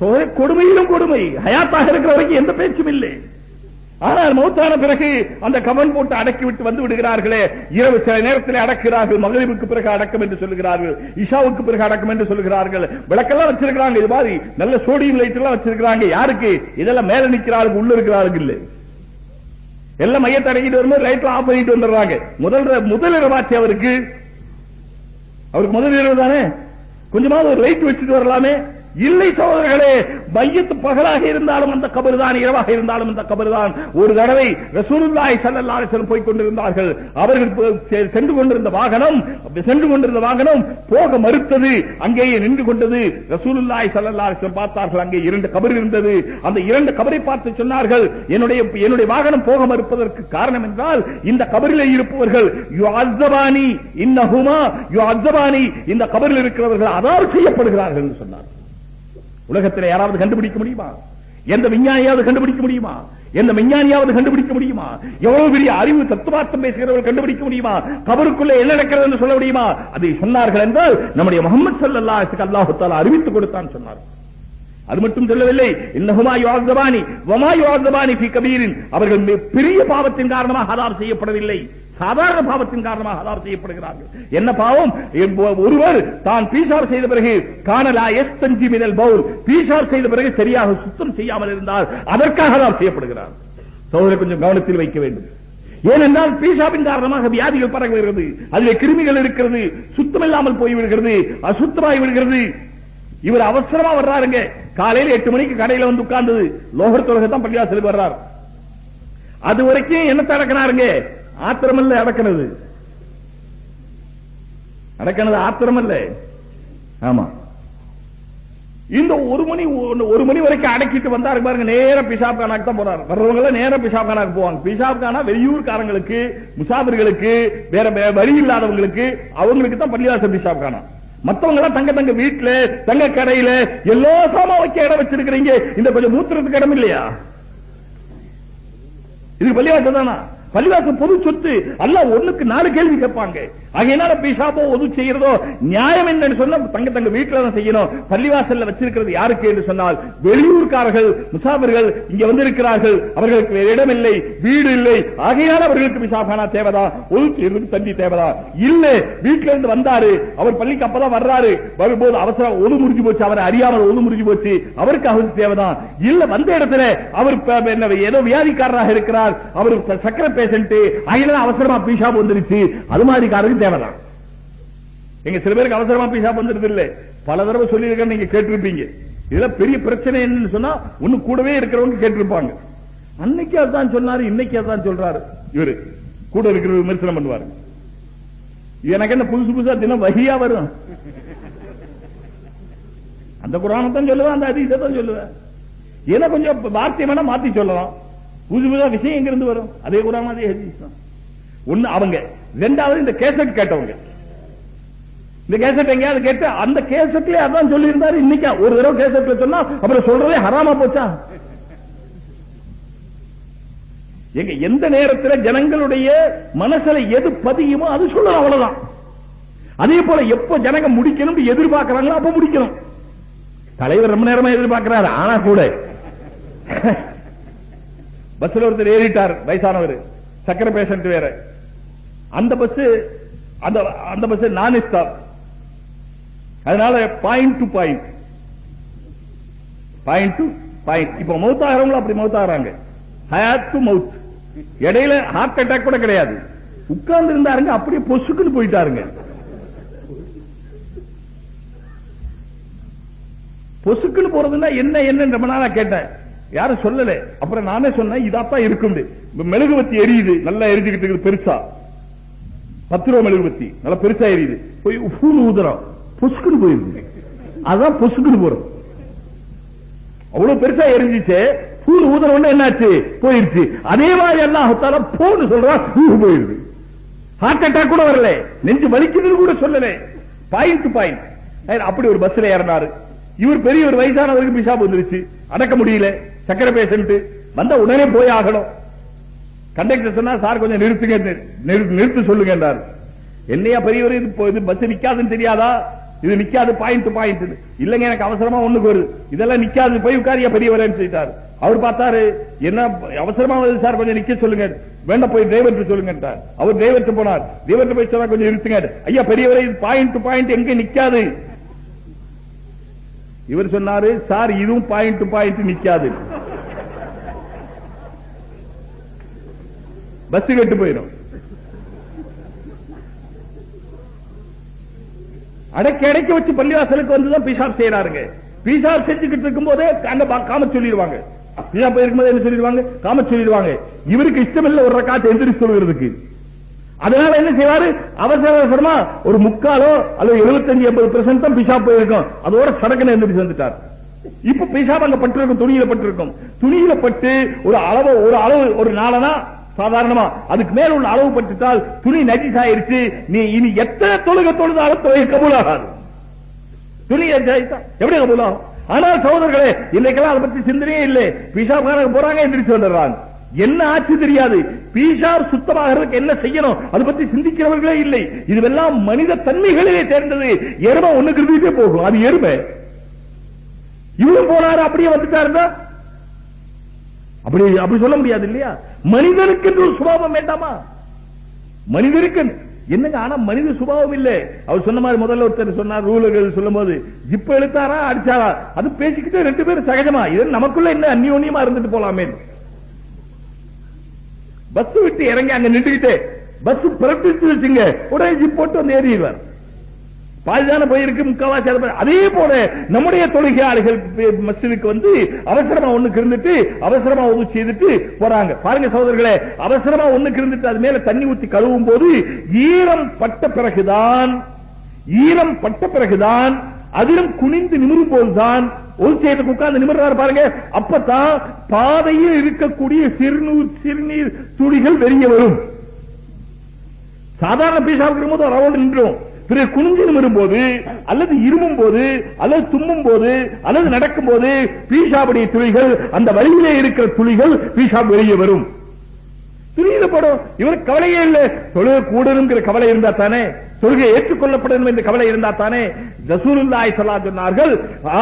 கொடுமையிலும் கொடுமை. ஹயாத்தாக இருக்கிற வரைக்கும் எந்த பேச்சும் இல்லை. ஆனால் மௌத்தான பிறகு அந்த கவன் போட்டு அடக்கி விட்டு வந்து விடுகிறார்களே. இரவு சில நேரத்தில் அடக்கிறார்கள் மகளிருக்கு பிறகு அடக்கம் என்று சொல்லுகிறார்கள். இஷாவுக்கு பிறகு அடக்கம் என்று சொல்லுகிறார்கள். விளக்கெல்லாம் வச்சிருக்கிறாங்க. இது மாதிரி நல்ல சோடியம் லைட் எல்லாம் வச்சிருக்கிறாங்க. யாருக்கு? இதெல்லாம் மேல நிக்கிறார்கள் உள்ள இருக்கிறார்கள் இல்லை. எல்லாம் மையத்தை அடங்கிட்டு வரும்போது லைட்ல ஆஃப் பண்ணிட்டு வந்துடுறாங்க. முதல் முதல் இரவாச்சு அவருக்கு. அவருக்கு முதல் இரவு தானே? கொஞ்சமாவது ஒரு லைட் வச்சுட்டு வரலாமே. இல்லை சோதரர்களே மையத்து பகலாக இருந்தாலும் அந்த கபர் தான் இரவாக இருந்தாலும் அந்த கபர் தான் ஒரு தடவை ரசூலுல்லாய் ஸல்லல்லாஹு அலைஹி போய் கொண்டிருந்தார்கள். அவர்கள் சென்று கொண்டிருந்த வாகனம் சென்று கொண்டிருந்த வாகனம் போக மறுத்தது. அங்கேயே நின்று கொண்டது. ரசூலுல்லாய் ஸல்லல்லாஹு அலைஹி பார்த்தார்கள். அங்கே இரண்டு கபர் இருந்தது. அந்த இரண்டு கபரை பார்த்து சொன்னார்கள் என்னுடைய என்னுடைய வாகனம் போக மறுப்பதற்கு காரணம் என்றால் இந்த கபரில் இருப்பவர்கள் யுஅzzபானி இன்னஹுமா யுஅzzபானி இந்த கபரில் இருக்கிறவர்கள் அதால் செய்யப்படுகிறார்கள் என்று சொன்னார் உலகத்தில் யாராவது கண்டுபிடிக்க முடியுமா? எந்த விஞ்ஞானியாவது கண்டுபிடிக்க முடியுமா? எந்த விஞ்ஞானியாவது கண்டுபிடிக்க முடியுமா? எவ்வளவு பெரிய அறிவு தத்துவார்த்தம் பேசுகிறவர்கள் கண்டுபிடிக்க முடியுமா? கபருக்குள்ளே என்ன நடக்கிறது என்று சொல்ல முடியுமா? அதை சொன்னார்கள் என்றால் நம்முடைய முகமது சல்லா அலைஹி அல்லாஹ் அறிவித்துக் கொடுத்தான் சொன்னார். அது மட்டும் சொல்லவில்லை இன்னஹுமா யுஅzzபானி வமா யுஅzzபானி பி கபீரின். அவர்கள் பெரிய பாவத்தின் காரணமாக அதாப் செய்யப்படவில்லை. சாதாரண பாவத்தின் காரணமாக அதாவது செய்யப்படுகிறார்கள். என்ன பாவம்? ஒருவர் தான் பீசார் செய்த பிறகு காணலா எஸ்தஞ்சி மினல் பவுல். பீசார் செய்த பிறகு சரியாக சுத்தம் செய்யாமல் இருந்தால் அதற்காக அதாப் செய்யப்படுகிறார். சோதரை கொஞ்சம் கவனத்தில் வைக்க வேண்டும். ஏனென்றால் பீசாவின் காரணமாக வியாதிகள் பரவுகிறது அதிலே கிருமிகள் இருக்கிறது. சுத்தமில்லாமல் போய்விடுகிறது அசுத்தமாகி விடுகிறது. இவர் அவசரமா வர்றாருங்க காலையில எட்டு மணிக்கு கடையில வந்து உட்கார்ந்தது. லோகர் தொலகத்தான் தான் பள்ளிவாசலுக்கு வர்றார். அது வரைக்கும் என்ன தடக்கினாருங்க ஆத்திரமல்ல அடக்கினது. அடக்கினது ஆத்திரமல்ல. ஆமா. இந்த ஒரு மணி ஒரு மணி வரைக்கும் அடக்கிட்டு வந்தாரு பாருங்க நேர பிசாப் கானாக்கு தான் போறாரு. வர்றவங்க எல்லாம் நேரா பிசாப் கானாக்கு போவாங்க. பிசாப் கானா வெளியூர்காரங்களுக்கு முசாபிர்களுக்கு வேற வே- வழி இல்லாதவங்களுக்கு அவங்களுக்கு தான் பள்ளிவாசல் பிசாப் கானா. மத்தவங்க எல்லாம் தங்க தங்க வீட்டுல தங்க கடையில எல்லா சாமான் வைக்க இடம் வச்சிருக்கிறீங்க. இந்த கொஞ்சம் மூத்திரத்துக்கு இடம் இல்லையா? இது பள்ளிவாசல் தானா? பள்ளிவாசல் பொது சொத்து அல்ல ஒண்ணுக்கு நாலு கேள்வி கேட்பாங்க. அதனால பிஷாபோ ஒது செய்யறதோ நியாயம் என்னன்னு சொன்னா தங்க தங்க வீட்டுல தான் செய்யணும். பள்ளிவாசல்ல வச்சிருக்கிறது யாருக்கு என்று சொன்னால் வெளியூர்காரர்கள் முசாபர்கள் இங்க வந்திருக்கிறார்கள். அவர்களுக்கு வேற இடம் இல்லை வீடு இல்லை. ஆகையினால அவர்களுக்கு பிசாபானா தேவைதான் ஒது செய்யறதுக்கு தண்ணி தேவைதா? இல்ல வீட்டுல இருந்து வந்தாரு. அவர் பள்ளிக்கு அப்பதான் வர்றாரு. வரும்போது அவசரம் ஒது முடிஞ்சு போச்சு. அவர் அறியாமல் ஒது முடிஞ்சு போச்சு. அவருக்கு அவசியம் தேவைதான். இல்ல வந்த இடத்துல அவர் ஏதோ வியாதிக்காரராக இருக்கிறார். அவர் சக்கர சக்கரை பேஷண்ட் அதனால அவசரமா பீஷாப் வந்துருச்சு அது மாதிரி காரருக்கு தேவைதான். எங்க சில பேருக்கு அவசரமா பீஷாப் வந்துருது இல்ல. பல தடவை சொல்லியிருக்கேன் நீங்க கேட்டிருப்பீங்க. இதுல பெரிய பிரச்சனை என்னன்னு சொன்னா ஒண்ணு கூடவே இருக்கிறவங்க கேட்டிருப்பாங்க. அன்னைக்கு அதான் சொன்னாரு இன்னைக்கு அதான் சொல்றாரு. இவரு கூட இருக்கிற விமர்சனம் பண்ணுவாரு. எனக்கு என்ன புதுசு புதுசா தினம் வகையா வரும்? அந்த குரானத்தான் சொல்லுவேன் அந்த அதிசத்தை சொல்லுவேன். ஏன்னா கொஞ்சம் வார்த்தை வேணா மாத்தி சொல்லலாம். புது புதா விஷயம் எங்க இருந்து வரும்? அதே குரான் அதே ஹதீஸ் தான். ஒண்ணு அவங்க. ரெண்டாவது இந்த கேசட் கேட்டவங்க. இந்த கேசட் எங்கேயாவது கேட்டு அந்த கேசட்லயே அதான் சொல்லி இருந்தாரு இன்னைக்கு ஒரு தடவை கேசட்ல சொன்னா அப்புறம் சொல்றதே ஹராமா போச்சா? எங்க எந்த நேரத்தில் ஜனங்களுடைய மனசுல எது பதியுமோ அது சொல்லணும் அவ்வளவுதான். அதே போல எப்ப ஜனங்க முடிக்கணும் எதிர்பார்க்கிறாங்களோ அப்ப முடிக்கணும். தலைவர் ரொம்ப நேரமா எதிர்பார்க்கிறாரு ஆனா கூட. பஸ்ல ஒருத்தர் ஏறிட்டார் வயசானவர். சக்கரை பேஷண்ட் வேற. அந்த பஸ் அந்த அந்த பஸ் நான் ஸ்டாப் அதனால point to point point to point இப்ப மவுத் ஆகிறவங்களும் அப்படி மவுத் ஆகிறாங்க ஹயாத் டு மவுத் இடையில ஹார்ட் அட்டாக் கூட கிடையாது. உட்கார்ந்து இருந்தாருங்க அப்படியே பொசுக்குன்னு போயிட்டாருங்க. பொசுக்குன்னு போறதுன்னா என்ன என்ன ரொம்ப நாளா கேட்டேன். யாரும் சொல்லல? அப்புறம் நானே சொன்னேன் இதாத்தான் இருக்கும் மெழுகுவத்தி எரியுது நல்லா எரிஞ்சுக்கிட்டு இருக்குது பெருசா. பத்து ரூபா மெழுகுவத்தி நல்லா பெருசா எரியுது. போய் பூணு ஊதுறோம் பொசுக்குன்னு போயிருது. அதான் பொசுக்குன்னு போறோம். அவ்வளவு பெருசா எரிஞ்சிச்சு பூணு ஊதுற உடனே என்னாச்சு? போயிருச்சு. அதே மாதிரி எல்லாம் அல்லாஹால போன்னு சொல்றான் ஊரு போயிருது. ஹார்ட் அட்டாக் கூட வரல. நெஞ்சு வலிக்குதுன்னு கூட சொல்லல. பாயிண்ட் டு பாயிண்ட் அப்படி ஒரு பஸ்ல ஏறினாரு. இவர் பெரியவர் வயசானவருக்கு பிசாப் வந்துருச்சு. அடக்க முடியல. சக்கரை பேஷண்ட். வந்தா உடனே போய் ஆகணும். கண்டக்டர் சொன்னா சார் கொஞ்சம் நிறுத்துங்க. நிறு- நிறுத்து சொல்லுங்க என்றார். என்னையா பெரியவர் இது பஸ் நிக்காதுன்னு தெரியாதா? இது நிக்காது பாயிண்ட் பாயிண்ட் இல்லங்க எனக்கு அவசரமா ஒண்ணுக்கு வருது. இதெல்லாம் நிக்காது போய் உட்காரியா பெரியவரேன்னு சொல்லிட்டாரு. அவர் பார்த்தாரு என்ன அவசரமா வருது சார் கொஞ்சம் நிக்க சொல்லுங்க. வேண்டாம் போய் டிரைவர் சொல்லுங்க அவர் டிரைவர் போனார். டிரைவர் போய் சொன்னா கொஞ்சம் நிறுத்துங்க. ஐயா பெரியவரை பாயிண்ட் பாயிண்ட் எங்க நிக்காது? இவர் சொன்னாரு சார் இதுவும் பாயிண்ட் பாயிண்ட் நிக்காது. பஸ் கெட்டு போயிடும். அடக்கி அடக்கி வச்சு பள்ளிவாசலுக்கு வந்துதான் பிசாப் செய்யறாருங்க பிசாப் செஞ்சுக்கிட்டு இருக்கும் போதே அந்த பா- காம சொல்லிடுவாங்க. பிசாப் போயிருக்கும் போது என்ன சொல்லிடுவாங்க? காம சொல்லிடுவாங்க. இவருக்கு இஷ்டம் இல்ல ஒரு ரக்காத்து எந்திரிச்சு சொல்கிறதுக்கு அதனால என்ன செய்வாரு? அவசர அவசரமா ஒரு முக்காலோ அல்லது 75 எண்பது பெர்சென்ட் தான் பிஷா போயிருக்கும். அதோட சடக்குன்னு எந்திரிச்சு வந்துட்டார். இப்ப பிசாப் அங்க பட்டிருக்கும் துணியில பட்டிருக்கும். துணியில பட்டு ஒரு அளவு ஒரு அளவு ஒரு நாளனா? சாதாரணமா. அதுக்கு மேல உள்ள அளவு பட்டுட்டால் துணி நஜிஸ் ஆயிருச்சு. நீ இனி எத்தனை தொழுக தொழுதாலும் தொழுகை கபூலாகாது. துணி நஜிஸ் எப்படி கபூலாகும்? ஆனால் சகோதரர்களே இன்னைக்கெல்லாம் அதை பத்தி சிந்தனையே இல்லை. பிஷாப் போறாங்க எந்திரிச்சு வந்துடுறாங்க. என்ன ஆச்சு தெரியாது. பீஷார் சுத்தமாகிறதுக்கு என்ன செய்யணும்? அது பத்தி சிந்திக்கிறவர்களே இல்லை. இதுவெல்லாம் மனித தன்மைகளிலே சேர்ந்தது. எருமை ஒண்ணு இருந்துட்டே போகும். அது எருமை. இவரும் போனாரு அப்படியே வந்துட்டாருன்னா? அப்படி அப்படி சொல்ல முடியாது இல்லையா? மனிதனுக்கு என்று ஒரு சுபாவம் வேண்டாமா? மனிதருக்கு என்னங்க ஆனா மனித சுபாவம் இல்ல. அவர் சொன்ன மாதிரி முதல்ல ஒருத்தர் சொன்னார் ரூலர்கள் சொல்லும் போது ஜிப்ப எழுத்தாரா அடிச்சாரா? அது பேசிக்கிட்டு ரெண்டு பேரும் சகஜமா. இது நமக்குள்ள என்ன அந்யோன்யமா இருந்துட்டு போலாமே பஸ் விட்டு இறங்கி அங்க நின்றுகிட்டு பஸ் பிறப்பிச்சு வச்சுங்க. உடனே ஜிப் போட்டு வந்து ஏறிடுவார். பாதிதான போயிருக்கு முக்காவாசி அதே போல நம்முடைய தொழுகையாளர்கள் மசிதுக்கு வந்து அவசரமா ஒண்ணுக்கு இருந்துட்டு அவசரமா ஒது செய்துட்டு போறாங்க. பாருங்க சகோதரர்களே அவசரமா ஒண்ணுக்கு இருந்துட்டு அது மேல தண்ணி ஊத்தி கழுவும் போது ஈரம் பட்ட பிறகுதான் ஈரம் பட்ட பிறகுதான் அதிலும் குனிந்து நிமிரும் போதுதான் ஒரு செய்த உட்கார்ந்து நிமிர்றாரு பாருங்க. அப்பதான் பாதையில் இருக்கக்கூடிய சிறுநீர் சிறுநீர் துளிகள் வெளியே வரும். சாதாரண பீசா இருக்கிற போது ரவுண்ட் நின்றோம். பிறகு குனிஞ்சு நிமிரும் போது அல்லது இருமும் போது அல்லது தும்மும் போது அல்லது நடக்கும் போது பீஷாவுடைய துளிகள் அந்த வழியிலே இருக்கிற துளிகள் பீஷாப் வெளியே வரும். துணியில படம். இவர் கவலையே இல்லை. தொழுகை கூடணுங்கிற கவலை இருந்தா தானே? தொழுகை ஏற்றுக்கொள்ளப்படணும் என்ற கவலை இருந்தா தானே ரசூலுல்லாஹி ஸல்லல்லாஹு சொன்னார்கள்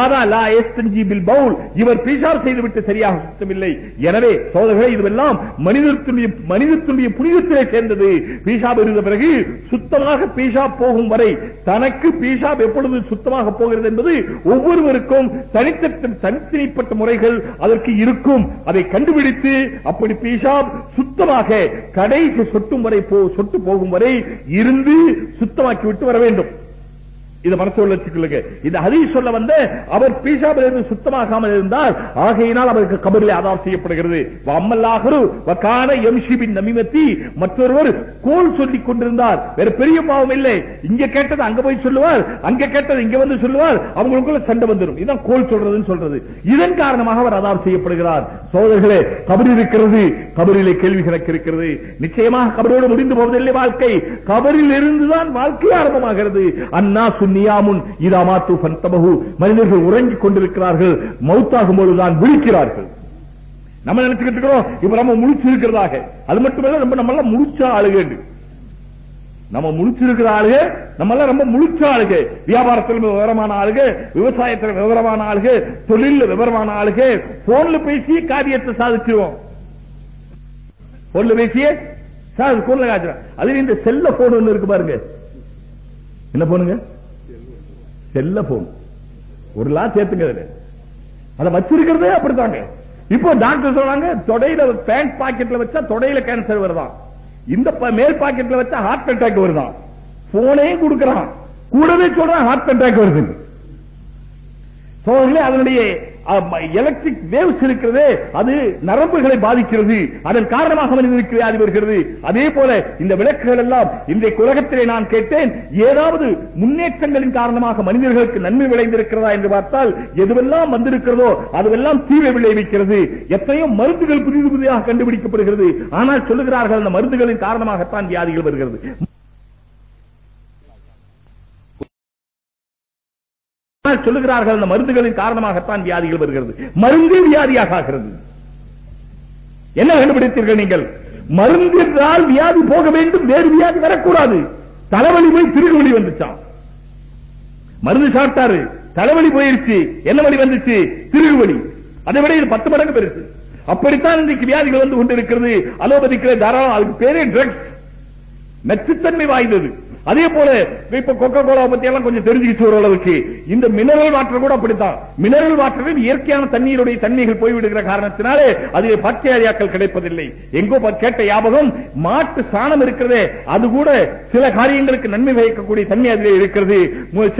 ஆதா லா யஸ்தஞ்சி பில் பவுல். இவர் பீஷாப் செய்துவிட்டு சரியாக சுத்தமில்லை. எனவே சோதரர்களே இதுவெல்லாம் மனிதத்துடைய மனிதத்துடைய புனிதத்திலே சேர்ந்தது. பீஷாப் இருந்த பிறகு சுத்தமாக பீஷாப் போகும் வரை தனக்கு பீஷாப் எப்பொழுது சுத்தமாக போகிறது என்பது ஒவ்வொருவருக்கும் தனித்த தனித்தனிப்பட்ட முறைகள் அதற்கு இருக்கும். அதை கண்டுபிடித்து அப்படி பீஷாப் சுத்தமாக கடைசி சொட்டும் வரை சொட்டு போகும் வரை இருந்து சுத்தமாக்கி விட்டு வர வேண்டும். இதை மனசுள்ள வச்சுக்கொள்ளுங்க. இந்த ஹரி சொல்ல வந்து அவர் பீஷாபில் இருந்து சுத்தமாகாமல் இருந்தால் ஆகையினால் அவருக்கு கபரில் ஆதாரம் செய்யப்படுகிறது. அம்மல்லாகரு வக்கான எம்ஷிபின் நமிமத்தி மற்றொருவர் கோல் சொல்லிக் கொண்டிருந்தார். வேற பெரிய பாவம் இல்லை. இங்க கேட்டது அங்க போய் சொல்லுவார் அங்க கேட்டது இங்க வந்து சொல்லுவார் அவங்களுக்குள்ள சண்டை வந்துடும். இதான் கோல் சொல்றதுன்னு சொல்றது. இதன் காரணமாக அவர் ஆதாரம் செய்யப்படுகிறார். சோதர்களே கபர் இருக்கிறது கபரிலே கேள்வி கணக்கு இருக்கிறது. நிச்சயமாக கபரோடு முடிந்து போவதில்லை வாழ்க்கை. கபரில் இருந்துதான் வாழ்க்கை ஆரம்பமாகிறது. அண்ணா சுன் நியாமுன் இதா மாத்து பந்தபகு மனிதர்கள் உறங்கிக் கொண்டிருக்கிறார்கள் மௌத்தாகும் போதுதான் விழிக்கிறார்கள். நம்ம நினைச்சுக்கிட்டு இருக்கிறோம் இப்ப நம்ம முழிச்சு இருக்கிறதாக அது மட்டுமல்ல ரொம்ப நம்ம எல்லாம் முழிச்சா ஆளுகேண்டு நம்ம முழிச்சிருக்கிற ஆளுக நம்ம எல்லாம் ரொம்ப முழிச்ச ஆளுக. வியாபாரத்தில் விவரமான ஆளுக விவசாயத்தில் விவரமான ஆளுக தொழில் விவரமான ஆளுக. போன்ல பேசி காரியத்தை சாதிச்சிருவோம். போன்ல பேசியே சார் போன்ல காய்ச்சிடும் அதுல இந்த செல்ல போன் ஒண்ணு இருக்கு பாருங்க. என்ன போனுங்க செல்ல போன் ஒரு லா சேர்த்துங்க அதுல. அதை வச்சிருக்கிறதே அப்படித்தாங்க. இப்போ டாக்டர் சொல்றாங்க தொடையில பேண்ட் பாக்கெட்ல வச்சா தொடையில கேன்சர் வருதான். இந்த ப- மேல் பாக்கெட்ல வச்சா ஹார்ட் அட்டாக் வருதான். போனே கொடுக்கறான். கூடவே சொல்றான் ஹார்ட் அட்டாக் வருது சோழர்களே அதனுடைய எலக்ட்ரிக் வேவ்ஸ் இருக்கிறதே அது நரம்புகளை பாதிக்கிறது. அதன் காரணமாக மனிதனுக்கு வியாதி வருகிறது. அதே போல இந்த விளக்குகள் எல்லாம் இன்றைக்கு உலகத்திலே நான் கேட்டேன். ஏதாவது முன்னேற்றங்களின் காரணமாக மனிதர்களுக்கு நன்மை விளைந்திருக்கிறதா என்று பார்த்தால் எதுவெல்லாம் வந்திருக்கிறதோ அதுவெல்லாம் தீவை விளைவிக்கிறது. எத்தனையோ மருந்துகள் புதிது புதிதாக கண்டுபிடிக்கப்படுகிறது. ஆனால் சொல்லுகிறார்கள் அந்த மருந்துகளின் காரணமாகத்தான் வியாதிகள் வருகிறது. சொல்லுகிறார்கள் அந்த மருந்துகளின் காரணமாகத்தான் வியாதிகள் வருகிறது. மருந்தே வியாதியாக ஆகிறது. என்ன கண்டுபிடித்தீர்கள் நீங்கள்? மருந்து என்றால் வியாதி போக வேண்டும் வேறு வியாதி வரக்கூடாது. தலைவலி போய் திருகுவலி வந்துச்சான் மருந்து சாப்பிட்டாரு தலைவலி போயிருச்சு என்ன வழி வந்துச்சு? திருகுவலி அதை விட இது பத்து மடங்கு பெருசு. அப்படித்தான் இன்றைக்கு வியாதிகள் வந்து கொண்டிருக்கிறது. அலோபதிக்கிற தாராளம் அதுக்கு பேரே ட்ரக்ஸ் நச்சுத்தன்மை வாய்ந்தது. அதே போல இப்ப கொக்கோ கோலா பத்தி எல்லாம் கொஞ்சம் தெரிஞ்சுக்கிச்சு ஓரளவுக்கு. இந்த மினரல் வாட்டர் கூட அப்படித்தான். மினரல் வாட்டரில் இயற்கையான தண்ணீருடைய தன்மைகள் போய்விடுகிற காரணத்தினாலே அதிலே பாக்டீரியாக்கள் கிடைப்பதில்லை. எங்கோ கேட்ட ஞாபகம் மாட்டு சாணம் இருக்கிறதே அது கூட சில காரியங்களுக்கு நன்மை வகிக்கக்கூடிய தன்மை அதிலே இருக்கிறது.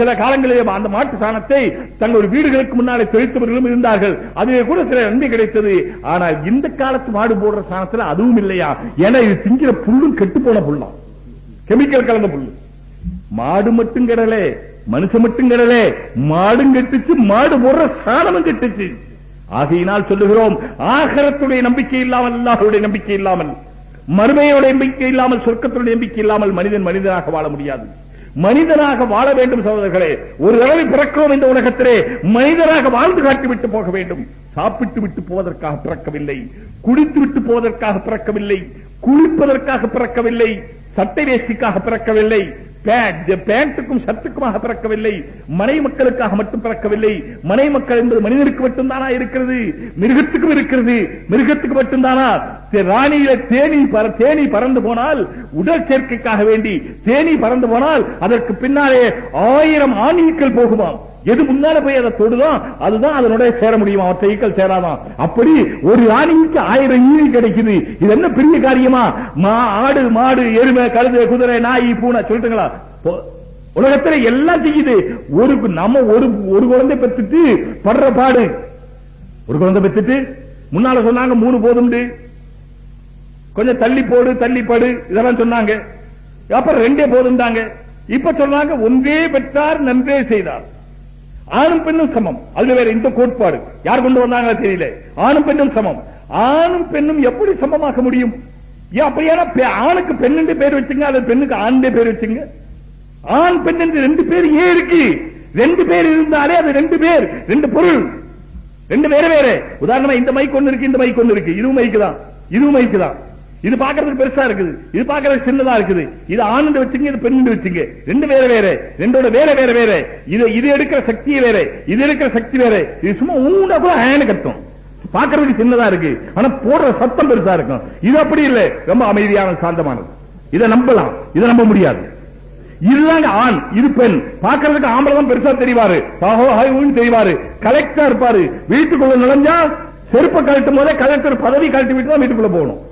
சில காலங்களிலே அந்த மாட்டு சாணத்தை தங்களுடைய வீடுகளுக்கு முன்னாலே தெளித்தவர்களும் இருந்தார்கள். அதிலே கூட சில நன்மை கிடைத்தது. ஆனால் இந்த காலத்து மாடு போடுற சாணத்துல அதுவும் இல்லையா? ஏன்னா இது திங்கிற புல்லும் கெட்டு போன புல்லாம். கெமிக்கல் கலந்த புல்லு. மாடு மட்டும் கிடலே மனுஷன் மட்டும் கிடலே மாடும் கெட்டுச்சு மாடு போடுற சாணமும் கெட்டுச்சு. ஆகையினால் சொல்லுகிறோம் ஆகரத்துடைய நம்பிக்கை இல்லாமல் அல்லாஹருடைய நம்பிக்கை இல்லாமல் மறுமையோட நம்பிக்கை இல்லாமல் சொர்க்கத்துடைய நம்பிக்கை இல்லாமல் மனிதன் மனிதனாக வாழ முடியாது. மனிதனாக வாழ வேண்டும் சகோதரர்களே ஒரு தடவை பிறக்கிறோம் இந்த உலகத்திலே மனிதனாக வாழ்ந்து காட்டி விட்டு போக வேண்டும். சாப்பிட்டு விட்டு போவதற்காக பிறக்கவில்லை. குடித்து விட்டு போவதற்காக பிறக்கவில்லை. குளிப்பதற்காக பிறக்கவில்லை. சட்டை வேஷ்டிக்காக பிறக்கவில்லை. பேண்ட்டுக்கும் சட்டுக்குமாக பிறக்கவில்லை. மனை மக்களுக்காக மட்டும் பிறக்கவில்லை. மனை மக்கள் என்பது மனிதனுக்கு மட்டும்தானா இருக்கிறது? மிருகத்துக்கும் இருக்கிறது. மிருகத்துக்கு மட்டும்தானா? ராணியில தேனி பற- தேனி பறந்து போனால் உடல் சேர்க்கைக்காக வேண்டி தேனி பறந்து போனால் அதற்கு பின்னாலே ஆயிரம் ஆணிகள் போகுமாம். எது முன்னால போய் அதை தொடுதான் அதுதான் அதனுடைய சேர முடியும். அவர் ஈக்கள் சேராதான் அப்படி ஒரு ஆணிக்கு ஆயிரம் ஈனி கிடைக்குது. இது என்ன பெரிய காரியமா? மா ஆடு மாடு எருமை கழுது குதிரை நாய் பூனை சொல்லிட்டுங்களா? உலகத்துல எல்லாம் செய்யுது. ஒரு நம்ம ஒரு ஒரு குழந்தை பெற்றுட்டு படுற பாடு. ஒரு குழந்தை பெற்றுட்டு முன்னால சொன்னாங்க மூணு போதும்ண்டு. கொஞ்சம் தள்ளி போடு தள்ளி படு. இதெல்லாம் சொன்னாங்க. அப்புறம் ரெண்டே போதும்டாங்க இப்ப சொன்னாங்க ஒன்றே பெற்றார் நன்றே செய்தார். ஆணும் பெண்ணும் சமம். அது வேற இந்த கோட்பாடு? யார் கொண்டு வந்தாங்க தெரியல. ஆணும் பெண்ணும் சமம். ஆணும் பெண்ணும் எப்படி சமமாக்க முடியும்? ஏன் அப்படியான ஆணுக்கு பெண் பேர் வச்சுங்க அல்லது பெண்ணுக்கு ஆண் பேர் வச்சுங்க. ஆண் பெண் என்று ரெண்டு பேர் ஏன் இருக்கு? ரெண்டு பேர் இருந்தாலே அது ரெண்டு பேர் ரெண்டு பொருள். ரெண்டு வேற வேற. உதாரணமா இந்த மைக் ஒன்னு இருக்கு இந்த மைக் ஒன்னு இருக்கு. இதுவும் மைக்கு தான். இதுவும் மைக்கு தான். இது பாக்குறதுக்கு பெருசா இருக்குது. இது பாக்குறதுக்கு சின்னதா இருக்குது. இது ஆண்டு வச்சுங்க இது பெண்ணு வச்சுங்க. ரெண்டு வேற வேற. ரெண்டோட வேற வேற வேற. இது இது எடுக்கிற சக்தியே வேற. இது எடுக்கிற சக்தி வேற. இது சும்மா ஊண்டா கூட ஆன கட்டும். பாக்குறதுக்கு சின்னதா இருக்கு. ஆனா போடுற சத்தம் பெருசா இருக்கும். இது அப்படி இல்ல. ரொம்ப அமைதியான சாந்தமானது. இதை நம்பலாம். இதை நம்ப முடியாது. இதுதாங்க ஆண். இது பெண். பாக்குறதுக்கு ஆம்பளை தான் பெருசா தெரிவாரு. தெரிவாரு. கலெக்டர் இருப்பாரு. வீட்டுக்குள்ள நுழைஞ்சா செருப்பை கழட்டும் போதே கலெக்டர் பதவி கழட்டி விட்டு தான் வீட்டுக்குள்ள போகணும்.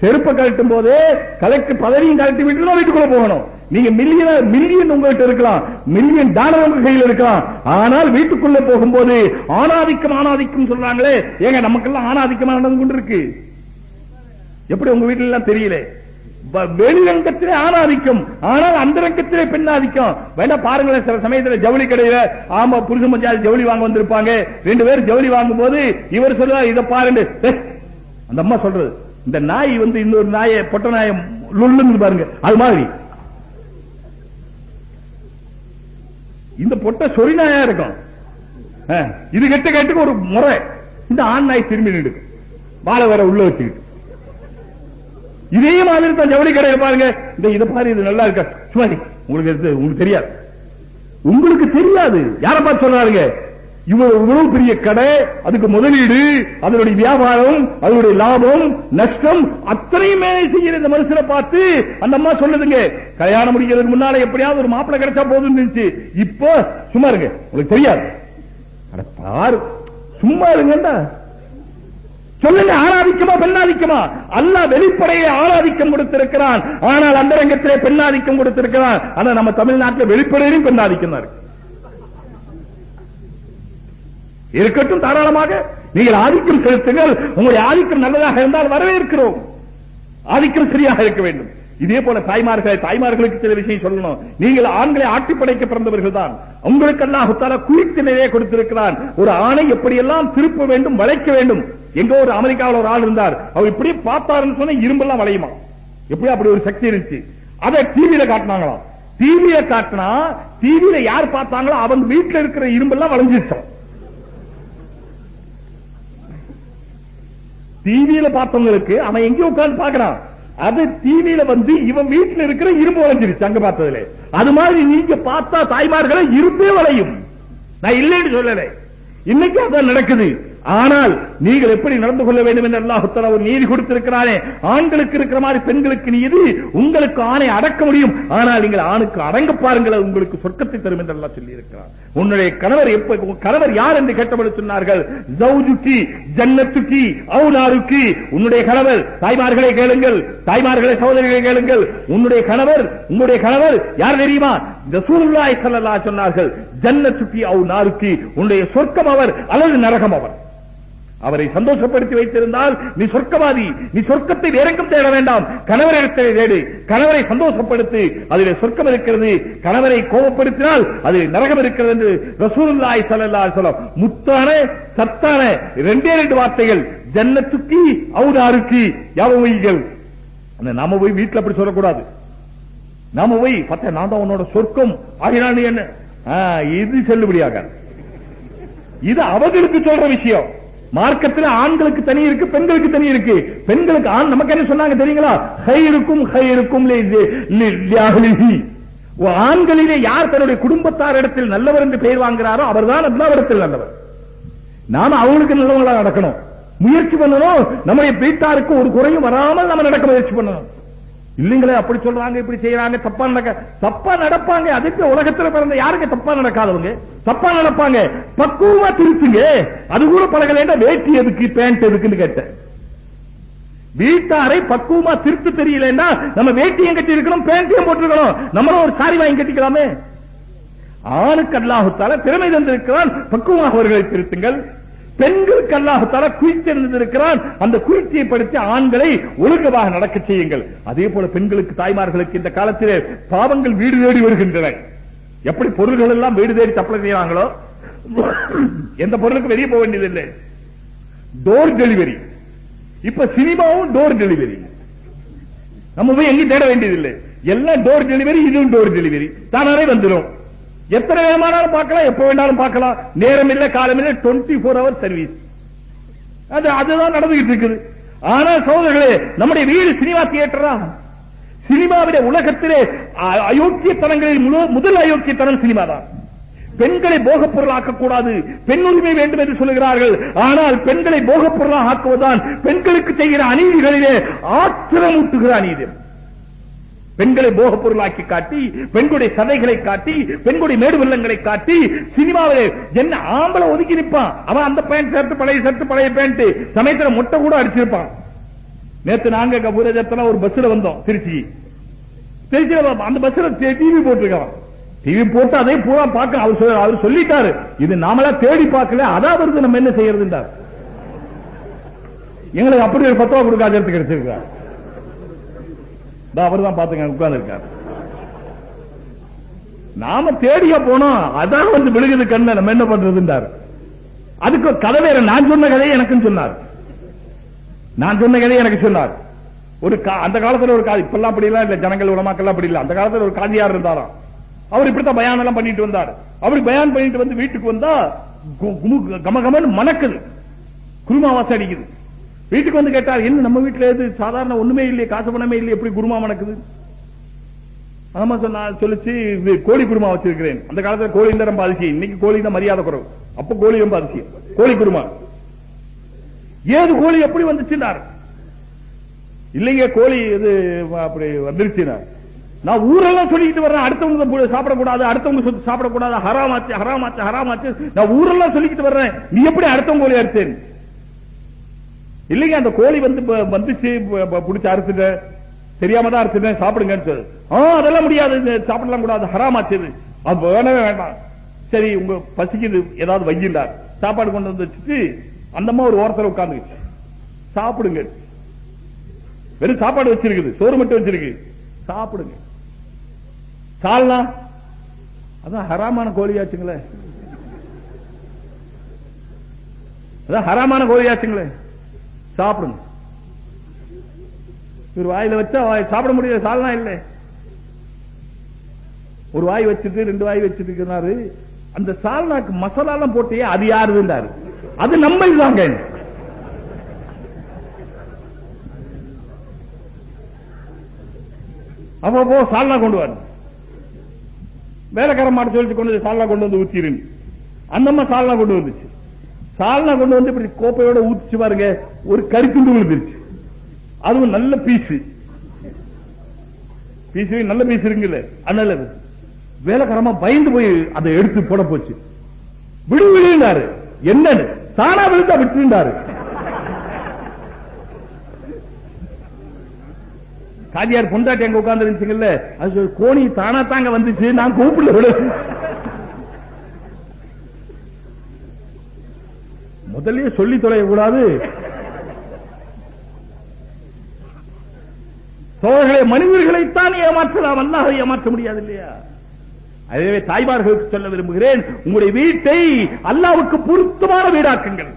செருப்பை கழட்டும் போதே கலெக்டர் பதவியும் கழட்டி விட்டு தான் வீட்டுக்குள்ள போகணும். நீங்க மில்லியன் மில்லியன் உங்கள்கிட்ட இருக்கலாம். மில்லியன் டாலர் உங்க கையில் இருக்கலாம். ஆனால் வீட்டுக்குள்ள போகும்போது ஆணாதிக்கம் ஆணாதிக்கம் சொல்றாங்களே. ஏங்க நமக்கெல்லாம் ஆணாதிக்கமா நடந்து கொண்டு இருக்கு எப்படி உங்க வீட்டுல எல்லாம் தெரியல வெளிரங்கத்திலே ஆணாதிக்கம். ஆனால் அந்த ரங்கத்திலே பெண்ணாதிக்கம். வேண்டாம் பாருங்களேன் சில சமயத்துல ஜவுளி கடையில ஆமா புருஷ மஞ்சாதி ஜவுளி வாங்க வந்திருப்பாங்க. ரெண்டு பேரும் ஜவுளி வாங்கும் போது இவர் சொல்லுவார் இதை பாருங்க அந்த அம்மா சொல்றது. இந்த நாய் வந்து இன்னொரு நாயை பொட்ட நாயை லுல்லுன்னு பாருங்க. அது மாதிரி. இந்த பொட்ட சொறி நாயா இருக்கும். இது கெட்ட கேட்டுக்கு ஒரு முறை. இந்த ஆண் நாய் திரும்பி நின்று வாழை வேற உள்ள வச்சுக்கிட்டு. இதே மாதிரி தான் ஜவுளி கடையில் பாருங்க. இந்த இத பாரு இது நல்லா இருக்கா? சுமாரி உங்களுக்கு உங்களுக்கு தெரியாது. உங்களுக்கு தெரியாது. யாரை பார்த்து சொல்றாருங்க இவ்வளவு பெரிய கடை அதுக்கு முதலீடு அதனுடைய வியாபாரம் அதனுடைய லாபம் நஷ்டம் அத்தனையுமே செய்யற இந்த மனுஷனை பார்த்து அந்த அம்மா சொல்லுதுங்க கல்யாணம் முடிக்கிறதுக்கு முன்னால எப்படியாவது ஒரு மாப்பிளை கிடைச்சா போதும் இருந்துச்சு. இப்போ சும்மா இருங்க உங்களுக்கு தெரியாது. பாரு சும்மா இருங்கண்டா சொல்லுங்க ஆணாதிக்கமா பெண்ணாதிக்கமா? அல்ல வெளிப்படையை ஆணாதிக்கம் கொடுத்திருக்கிறான். ஆனால் அந்த ரங்கத்திலே பெண்ணாதிக்கம் கொடுத்திருக்கிறான். ஆனா நம்ம தமிழ்நாட்டில் வெளிப்படையிலும் பெண்ணாதிக்கம் தான் இருக்கு. இருக்கட்டும் தாராளமாக. நீங்கள் ஆதிக்கம் செலுத்துங்கள். உங்களுடைய ஆதிக்கம் நல்லதாக இருந்தால் வரவேற்கிறோம். ஆதிக்கம் சரியாக இருக்க வேண்டும். இதே போல தாய்மார்களை தாய்மார்களுக்கு சில விஷயம் சொல்லணும். நீங்கள் ஆண்களை ஆட்டி படைக்க பிறந்தவர்கள் தான் உங்களுக்கு அல்லாஹுத்தால குறித்து நிறைய கொடுத்திருக்கிறான். ஒரு ஆணை எப்படியெல்லாம் திருப்ப வேண்டும் வளைக்க வேண்டும்? எங்க ஒரு அமெரிக்காவில் ஒரு ஆள் இருந்தார். அவர் இப்படி பார்த்தாருன்னு சொன்னா இரும்பெல்லாம் வளையுமா? எப்படி அப்படி ஒரு சக்தி இருந்துச்சு? அதை டிவியில காட்டினாங்களாம். டிவியில காட்டினா டிவியில யார் பார்த்தாங்களோ அவங்க வீட்டுல இருக்கிற இரும்பெல்லாம் வளைஞ்சிருச்சான் டிவியில பார்த்தவங்களுக்கு அவன் எங்க உட்கார்ந்து பாக்குறான் அது டிவியில வந்து இவன் வீட்டுல இருக்கிற இரும்பு வளைஞ்சிருச்சு அங்க பார்த்ததுல. அது மாதிரி நீங்க பார்த்தா தாய்மார்களை இருப்பே வளையும். நான் இல்லைன்னு சொல்லல. இன்னைக்கு அதான் நடக்குது. ஆனால் நீங்கள் எப்படி நடந்து கொள்ள வேண்டும் என்று அல்லாஹு ஒரு நீதி கொடுத்திருக்கிறானே? ஆண்களுக்கு இருக்கிற மாதிரி பெண்களுக்கு நீதி உங்களுக்கு ஆணை அடக்க முடியும். ஆனால் நீங்கள் ஆணுக்கு அடங்க பாருங்கள் உங்களுக்கு சொர்க்கத்தை தரும் என்று அல்லாஹ் சொல்லி இருக்கிறார் உன்னுடைய கணவர் எப்ப கணவர் யார் என்று கேட்டபடி சொன்னார்கள்? ஜவுஜுக்கி ஜன்னத்துக்கி அவுனாருக்கு உன்னுடைய கணவர் தாய்மார்களை கேளுங்கள் தாய்மார்களை சகோதரிகளை கேளுங்கள். உன்னுடைய கணவர் உன்னுடைய கணவர் யார் தெரியுமா? ரசூலுல்லாஹி ஸல்லல்லாஹு சொன்னார்கள் ஜன்னத்துக்கி அவு நாருக்கு உன்னுடைய சொர்க்கம் அவர் அல்லது நரகம் அவர். அவரை சந்தோஷப்படுத்தி வைத்திருந்தால் நீ சொர்க்கவாதி நீ சொர்க்கத்தை வேறெங்கும் தேட வேண்டாம். கணவரிடத்தை தேடு கணவரை சந்தோஷப்படுத்து. அதிலே சொர்க்கம் இருக்கிறது. கணவரை கோபப்படுத்தினால் அதில் நரகம் இருக்கிறது என்று ரசூலுல்லாஹி ஸல்லல்லாஹு சொல்லம் முத்தான சத்தான ரெண்டே ரெண்டு வார்த்தைகள். ஜன்னத்துக்கு அவுதாருக்கு யாவைகள் நாம போய் வீட்டுல அப்படி சொல்லக்கூடாது. நாம போய் பத்த நான் தான் உன்னோட சொர்க்கம். ஆகினான்னு என்ன? இது செல்லுபடியாக இது அவர்களுக்கு சொல்ற விஷயம். மார்க்கத்தில் ஆண்களுக்கு தனி இருக்கு பெண்களுக்கு தனி இருக்கு. பெண்களுக்கு ஆண் நமக்கு என்ன சொன்னாங்க தெரியுங்களா? ஹைருக்கும் ஹைருக்கும் ஆண்களிலே யார் தன்னுடைய குடும்பத்தாரிடத்தில் நல்லவர் என்று பெயர் வாங்குறாரோ அவர்தான் அல்லாவிடத்தில் நல்லவர். நாம அவங்களுக்கு நல்லவங்களா நடக்கணும். முயற்சி பண்ணணும். நம்முடைய வீட்டாருக்கு ஒரு குறையும் வராமல் நம்ம நடக்க முயற்சி பண்ணணும். இல்லைங்களே அப்படி சொல்றாங்க இப்படி செய்யறாங்க தப்பா நடக்க தப்பா நடப்பாங்க. அதுக்கு உலகத்துல பிறந்த யாருக்கு தப்பா நடக்காதவங்க? தப்பா நடப்பாங்க. பக்குவமா திருத்துங்க. அது கூட பழகலேண்டா வேட்டி எதுக்கு பேண்ட் எதுக்குன்னு கேட்டேன். வீட்டாரை பக்குவமா திருத்து தெரியலன்னா நம்ம வேட்டியும் கட்டி இருக்கணும் பேண்டையும் போட்டிருக்கணும் நம்மளும் ஒரு சாரி வாங்கி கட்டிக்கலாமே. ஆணுக்கு அல்லாஹுத்தால திறமை தந்திருக்கிறான். பக்குவமாக அவர்களை திருத்துங்கள். பெண்களுக்கு அல்லாஹால குறித்து எழுந்திருக்கிறான் அந்த குறித்தியை படுத்தி ஆண்களை ஒழுக்கமாக நடக்க செய்யுங்கள். அதே போல பெண்களுக்கு தாய்மார்களுக்கு இந்த காலத்திலே பாவங்கள் வீடு தேடி வருகின்றன. எப்படி பொருள்கள் எல்லாம் வீடு தேடி சப்ளை செய்யறாங்களோ எந்த பொருளுக்கு வெளியே போக வேண்டியதில்லை. டோர் டெலிவரி இப்ப சினிமாவும் டோர் டெலிவரி நம்ம போய் எங்கேயும் தேட வேண்டியதில்லை. எல்லாம் டோர் டெலிவரி இதுவும் டோர் டெலிவரி தானாவே வந்துடும் எத்தனை வேணுமானாலும் பார்க்கலாம் எப்ப வேணாலும் பார்க்கலாம். நேரம் இல்ல காலம் இல்ல டுவெண்ட்டி போர் ஹவர் சர்வீஸ் அது அதுதான் நடந்துகிட்டு இருக்குது. ஆனா சோதர்களே நம்முடைய வீடு சினிமா தியேட்டரா சினிமாவிட உலகத்திலே அயோக்கிய அயோக்கியத்தனங்களில் முழு- முதல் அயோக்கியத்தனம் சினிமா தான். பெண்களை போகப் பொருளாக்கக்கூடாது பெண் உரிமை வேண்டும் என்று சொல்லுகிறார்கள். ஆனால் பெண்களை போகப் பொருளாக ஆக்குவதுதான் பெண்களுக்கு செய்கிற அநீதிகளிலே ஆத்திரமூட்டுகிற அநீதி. பெண்களை போக பொருளாக்கி காட்டி பெண்களுடைய சதைகளை காட்டி பெண்களுடைய மேடு வெள்ளங்களை காட்டி சினிமாவிலே என்ன ஆம்பளை ஒதுக்கி நிற்பான்? அவன் அந்த பேண்ட் சேர்த்து பழைய சேர்த்து பழைய பேண்ட் சமயத்துல முட்டை கூட அடிச்சிருப்பான். நேத்து நாங்க ஊரஜத்துல ஒரு பஸ்ல வந்தோம் திருச்சி. திருச்சியில அந்த பஸ்ல டிவி போட்டிருக்கான். டிவி போட்டு அதே பூரா பார்க்க அவர் அவர் சொல்லிட்டாரு. இது நாமளா தேடி பார்க்கல அதான் வருது நம்ம என்ன செய்யறதுன்றார். எங்களுக்கு அப்படி ஒரு பத்து ரூபா கொடுக்காத கிடைச்சிருக்கிறார். அவர் தான் பாத்துங்க உட்கார்ந்து இருக்கார் நாம தேடியா போனோம் அதான் வந்து விழுகுது கண்ணு நம்ம என்ன பண்றதுன்றார் அதுக்கு கதை வேற நான் சொன்ன கதையை எனக்கும் சொன்னார் நான் சொன்ன கதையை எனக்கு சொன்னார் ஒரு கா- அந்த காலத்துல ஒரு காதி இப்பெல்லாம் அப்படி இல்ல இல்ல ஜனங்கள் உலமாக்கெல்லாம் அப்படி இல்ல அந்த காலத்துல ஒரு காதியார் இருந்தாராம் அவர் இப்படித்தான் பயான் எல்லாம் பண்ணிட்டு வந்தார் அவர் பயான் பண்ணிட்டு வந்து வீட்டுக்கு வந்தா கு- குமு- மணக்குது குருமா வாசம் அடிக்குது வீட்டுக்கு வந்து கேட்டார் என்ன நம்ம வீட்டுல எது? சாதாரண ஒண்ணுமே இல்லையே காசு பணமே இல்லையே எப்படி குருமா மணக்குது? ஆமா சொன்னா சொல்லிச்சு இது கோழி குருமா வச்சிருக்கிறேன். அந்த காலத்துல கோழி தான் ரொம்ப அதிசயம். இன்னைக்கு கோழி தான் மரியாதை குறவு. அப்ப கோழி ரொம்ப அதிசயம். கோழி குருமா. ஏது கோழி எப்படி வந்துச்சுனார் இல்லைங்க கோழி இது அப்படி வந்துருச்சுனார் நான் ஊரெல்லாம் சொல்லிட்டு வர்றேன் அடுத்தவங்க சாப்பிடக்கூடாது அடுத்தவங்க சொத்து சாப்பிடக்கூடாது ஹராமாச்சு ஹராமாச்சு ஹராமாச்சு. நான் ஊரெல்லாம் சொல்லிக்கிட்டு வர்றேன் நீ எப்படி அடுத்தவங்க கோழி அறுத்தேன்? இல்லைங்க அந்த கோழி வந்து வந்துச்சு பிடிச்சி புடிச்சு அறுத்துட்ட தெரியாம தான் அறுத்துட்டேன் சாப்பிடுங்கன்னு சொல்லு. அதெல்லாம் முடியாது சாப்பிடலாம் கூடாது ஹராமாச்சு அது வேணவே வேண்டாம். சரி உங்க பசிக்குது ஏதாவது வையிண்டார் சாப்பாடு கொண்டு வந்து வச்சுட்டு அந்தம்மா ஒரு ஓரத்துல உட்காந்துச்சு சாப்பிடுங்க. வெறும் சாப்பாடு வச்சிருக்குது சோறு மட்டும் வச்சிருக்கு. சாப்பிடுங்க. சால்னா? அதான் ஹராமான கோழியாச்சுங்களே. அதான் ஹராமான கோழியாச்சுங்களே. சாப்பிடுங்க. இவர் வாயில வச்சா வாய் சாப்பிட முடியல சால்னா இல்லை. ஒரு வாய் வச்சுட்டு ரெண்டு வாய் வச்சுட்டு இருக்கிறாரு. அந்த சால்னாக்கு மசாலா போட்டியே அது யாருந்தாரு அது நம்ம இதுதாங்க. அப்போ போ சால்னா கொண்டு வர. வேலைக்கார மாட்ட சொல்லி கொண்டு சால்னா கொண்டு வந்து ஊத்திருங்க அந்தம்மா சால்னா கொண்டு வந்துச்சு. சால்னா கொண்டு வந்து இப்படி கோப்பையோட ஊத்திச்சு பாருங்க. ஒரு கருத்துண்டு விழுந்துருச்சு. அதுவும் நல்ல பீஸ் பீஸ் நல்ல பீஸ் இருக்குல்ல. அதனால வேலைக்காரமா பயந்து போய் அதை எடுத்து போட போச்சு. விடு விழுந்தாரு என்னன்னு? தானா விழுந்தா விட்டுருந்தாரு காதியார் பொண்டாட்டி அங்க உட்கார்ந்து இருந்துச்சுங்கல்ல. அது கோணி தானா தாங்க வந்துச்சு. நான் கூப்பிடல. முதல்லயே சொல்லி தொலையக்கூடாது. சோழர்களை மனிதர்களைத்தான் ஏமாற்றலாம். அல்லாஹ் ஏமாற்ற முடியாது இல்லையா அதே தாய்மார்களுக்கு சொல்ல விரும்புகிறேன். உங்களுடைய வீட்டை அல்லாவுக்கு பொருத்தமான வீடாக்குங்கள்.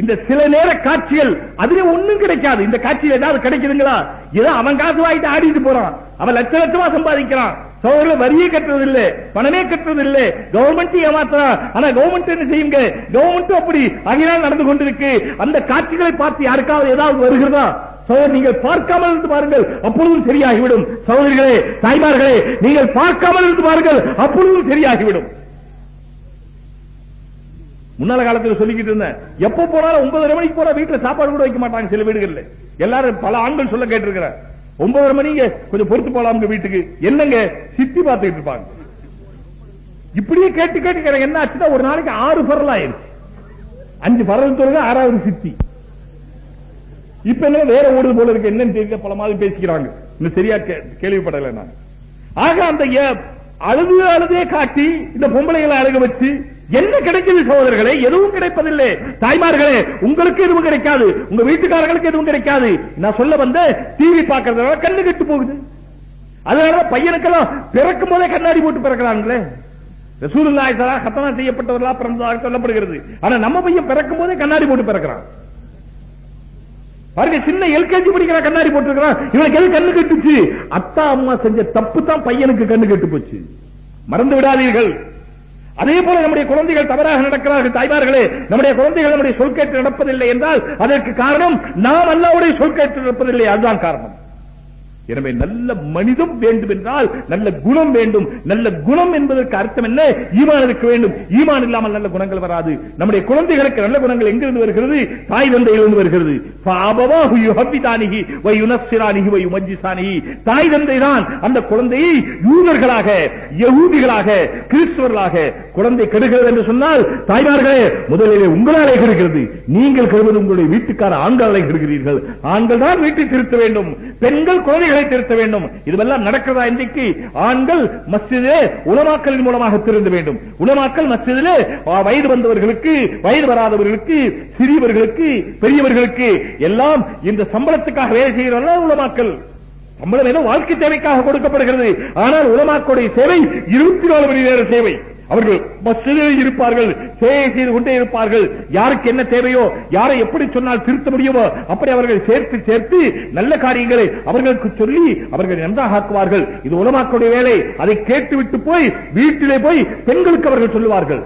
இந்த சில நேர காட்சிகள் அதுல ஒண்ணும் கிடைக்காது. இந்த காட்சியில் ஏதாவது கிடைக்குதுங்களா? ஏதோ அவன் காசு வாங்கிட்டு ஆடிட்டு போறான். அவன் லட்ச லட்சமா சம்பாதிக்கிறான். சோழர்ல வரியே கட்டுறதில்லை பணமே கட்டுறதில்லை கவர்மெண்ட் ஏமாத்துறான் ஆனா கவர்மெண்ட் என்ன செய்யுங்க? கவர்மெண்ட் அப்படி அகையால் நடந்து கொண்டிருக்கு. அந்த காட்சிகளை பார்த்து யாருக்காவது ஏதாவது வருகிறதா? சோழர் நீங்கள் பார்க்காமல் இருந்து பாருங்கள் அப்பொழுதும் சரியாகிவிடும். சகோதரிகளே தாய்மார்களே நீங்கள் பார்க்காமல் இருந்து பாருங்கள் அப்பொழுதும் சரியாகிவிடும். முன்னால காலத்துல சொல்லிக்கிட்டு இருந்தேன் எப்ப போனாலும் ஒன்பதரை மணிக்கு போற வீட்டுல சாப்பாடு கூட வைக்க மாட்டாங்க சில வீடுகள்ல. எல்லாரும் பல ஆண்கள் சொல்ல கேட்டிருக்கிறேன் ஒன்பதரை மணிங்க கொஞ்சம் பொறுத்து போலாம் உங்க வீட்டுக்கு. என்னங்க? சித்தி பார்த்துட்டு இருப்பாங்க. இப்படியே கேட்டு கேட்டு என்ன ஆச்சுன்னா ஒரு நாளைக்கு ஆறு பரல் ஆயிருச்சு அஞ்சு பரல் தொழுக ஆறாவது சித்தி. இப்ப என்ன வேற ஓடுது போல இருக்கு என்னன்னு தெரியல பல மாதிரி பேசிக்கிறாங்க. இன்னும் சரியா கே- கேள்விப்படல நான் ஆக அந்த அழுது அழுதே காட்டி இந்த பொம்பளைகளை அழக வச்சு என்ன கிடைக்குது சகோதரர்களே? எதுவும் கிடைப்பதில்லை. தாய்மார்களே உங்களுக்கு எதுவும் கிடைக்காது. உங்க வீட்டுக்காரர்களுக்கு எதுவும் கிடைக்காது. நான் சொல்ல வந்த டிவி பாக்குறதுனால கண்ணு கெட்டு போகுது. அதனால பையனுக்கெல்லாம் பிறக்கும் போதே கண்ணாடி போட்டு பிறக்கிறாங்களே. ரசூலுல்லாஹி கத்தனா செய்யப்பட்டவர்களா பிறந்ததாக சொல்லப்படுகிறது. ஆனா நம்ம பையன் பிறக்கும் போதே கண்ணாடி போட்டு பிறக்கிறான். பாருங்க சின்ன எல்கேஜி படிக்கிற கண்ணாடி போட்டுருக்கான் இவனுக்கு எது கண்ணு கட்டுச்சு? அத்தா அம்மா செஞ்ச தப்பு தான் பையனுக்கு கண்ணு கெட்டு போச்சு. மறந்து விடாதீர்கள். அதே போல நம்முடைய குழந்தைகள் தவறாக நடக்கிறார்கள் தாய்மார்களே நம்முடைய குழந்தைகள் நம்முடைய சொல் கேட்டு நடப்பதில்லை என்றால் அதற்கு காரணம் நாம் அல்லாவுடைய சொல் கேட்டு நடப்பதில்லை அதுதான் காரணம். எனவே நல்ல மனிதம் வேண்டும் என்றால் நல்ல குணம் வேண்டும். நல்ல குணம் என்பதற்கு அர்த்தம் என்ன? ஈமான் இருக்க வேண்டும். ஈமான் இல்லாமல் நல்ல குணங்கள் வராது. நம்முடைய குழந்தைகளுக்கு நல்ல குணங்கள் எங்கிருந்து வருகிறது? தாய் தந்தையிலிருந்து வருகிறது. தாய் தந்தை தான் அந்த குழந்தையை யூதர்களாக யகூதிகளாக கிறிஸ்துவர்களாக குழந்தை கெடுகிறது என்று சொன்னால் தாய்மார்களே முதலிலே உங்களாலே கெடுகிறது. நீங்கள் கெடுவது உங்களுடைய வீட்டுக்கார ஆண்களாலே கெடுகிறீர்கள். ஆண்கள் தான் வீட்டை திருத்த வேண்டும். பெண்கள் குழந்தைகளை ஆண்களை திருத்த வேண்டும். இதுவெல்லாம் நடக்கிறதா இன்றைக்கு? ஆண்கள் மஸ்ஜிதிலே உலமாக்கலின் மூலமாக திருந்த வேண்டும். உலமாக்கல் மஸ்ஜிதிலே வயது வந்தவர்களுக்கு வயது வராதவர்களுக்கு சிறியவர்களுக்கு பெரியவர்களுக்கு எல்லாம் இந்த சம்பளத்துக்காக வேலை செய்கிறார்கள் உலமாக்கல்? சம்பளம் ஏதோ வாழ்க்கை தேவைக்காக கொடுக்கப்படுகிறது. ஆனால் உலமாக்களுடைய சேவை இருபத்தி நாலு மணி நேர சேவை. அவர்கள் மஸ்ஜிதில் இருப்பார்கள் சேவை செய்து கொண்டே இருப்பார்கள். யாருக்கு என்ன தேவையோ யாரை எப்படி சொன்னால் திருத்த முடியுமோ அப்படி அவர்கள் சேர்த்து சேர்த்து நல்ல காரியங்களை அவர்களுக்கு சொல்லி அவர்கள் நன்றாக ஆக்குவார்கள். இது உலமாக்களுடைய வேலை. அதை கேட்டுவிட்டு போய் வீட்டிலே போய் பெண்களுக்கு அவர்கள் சொல்லுவார்கள்.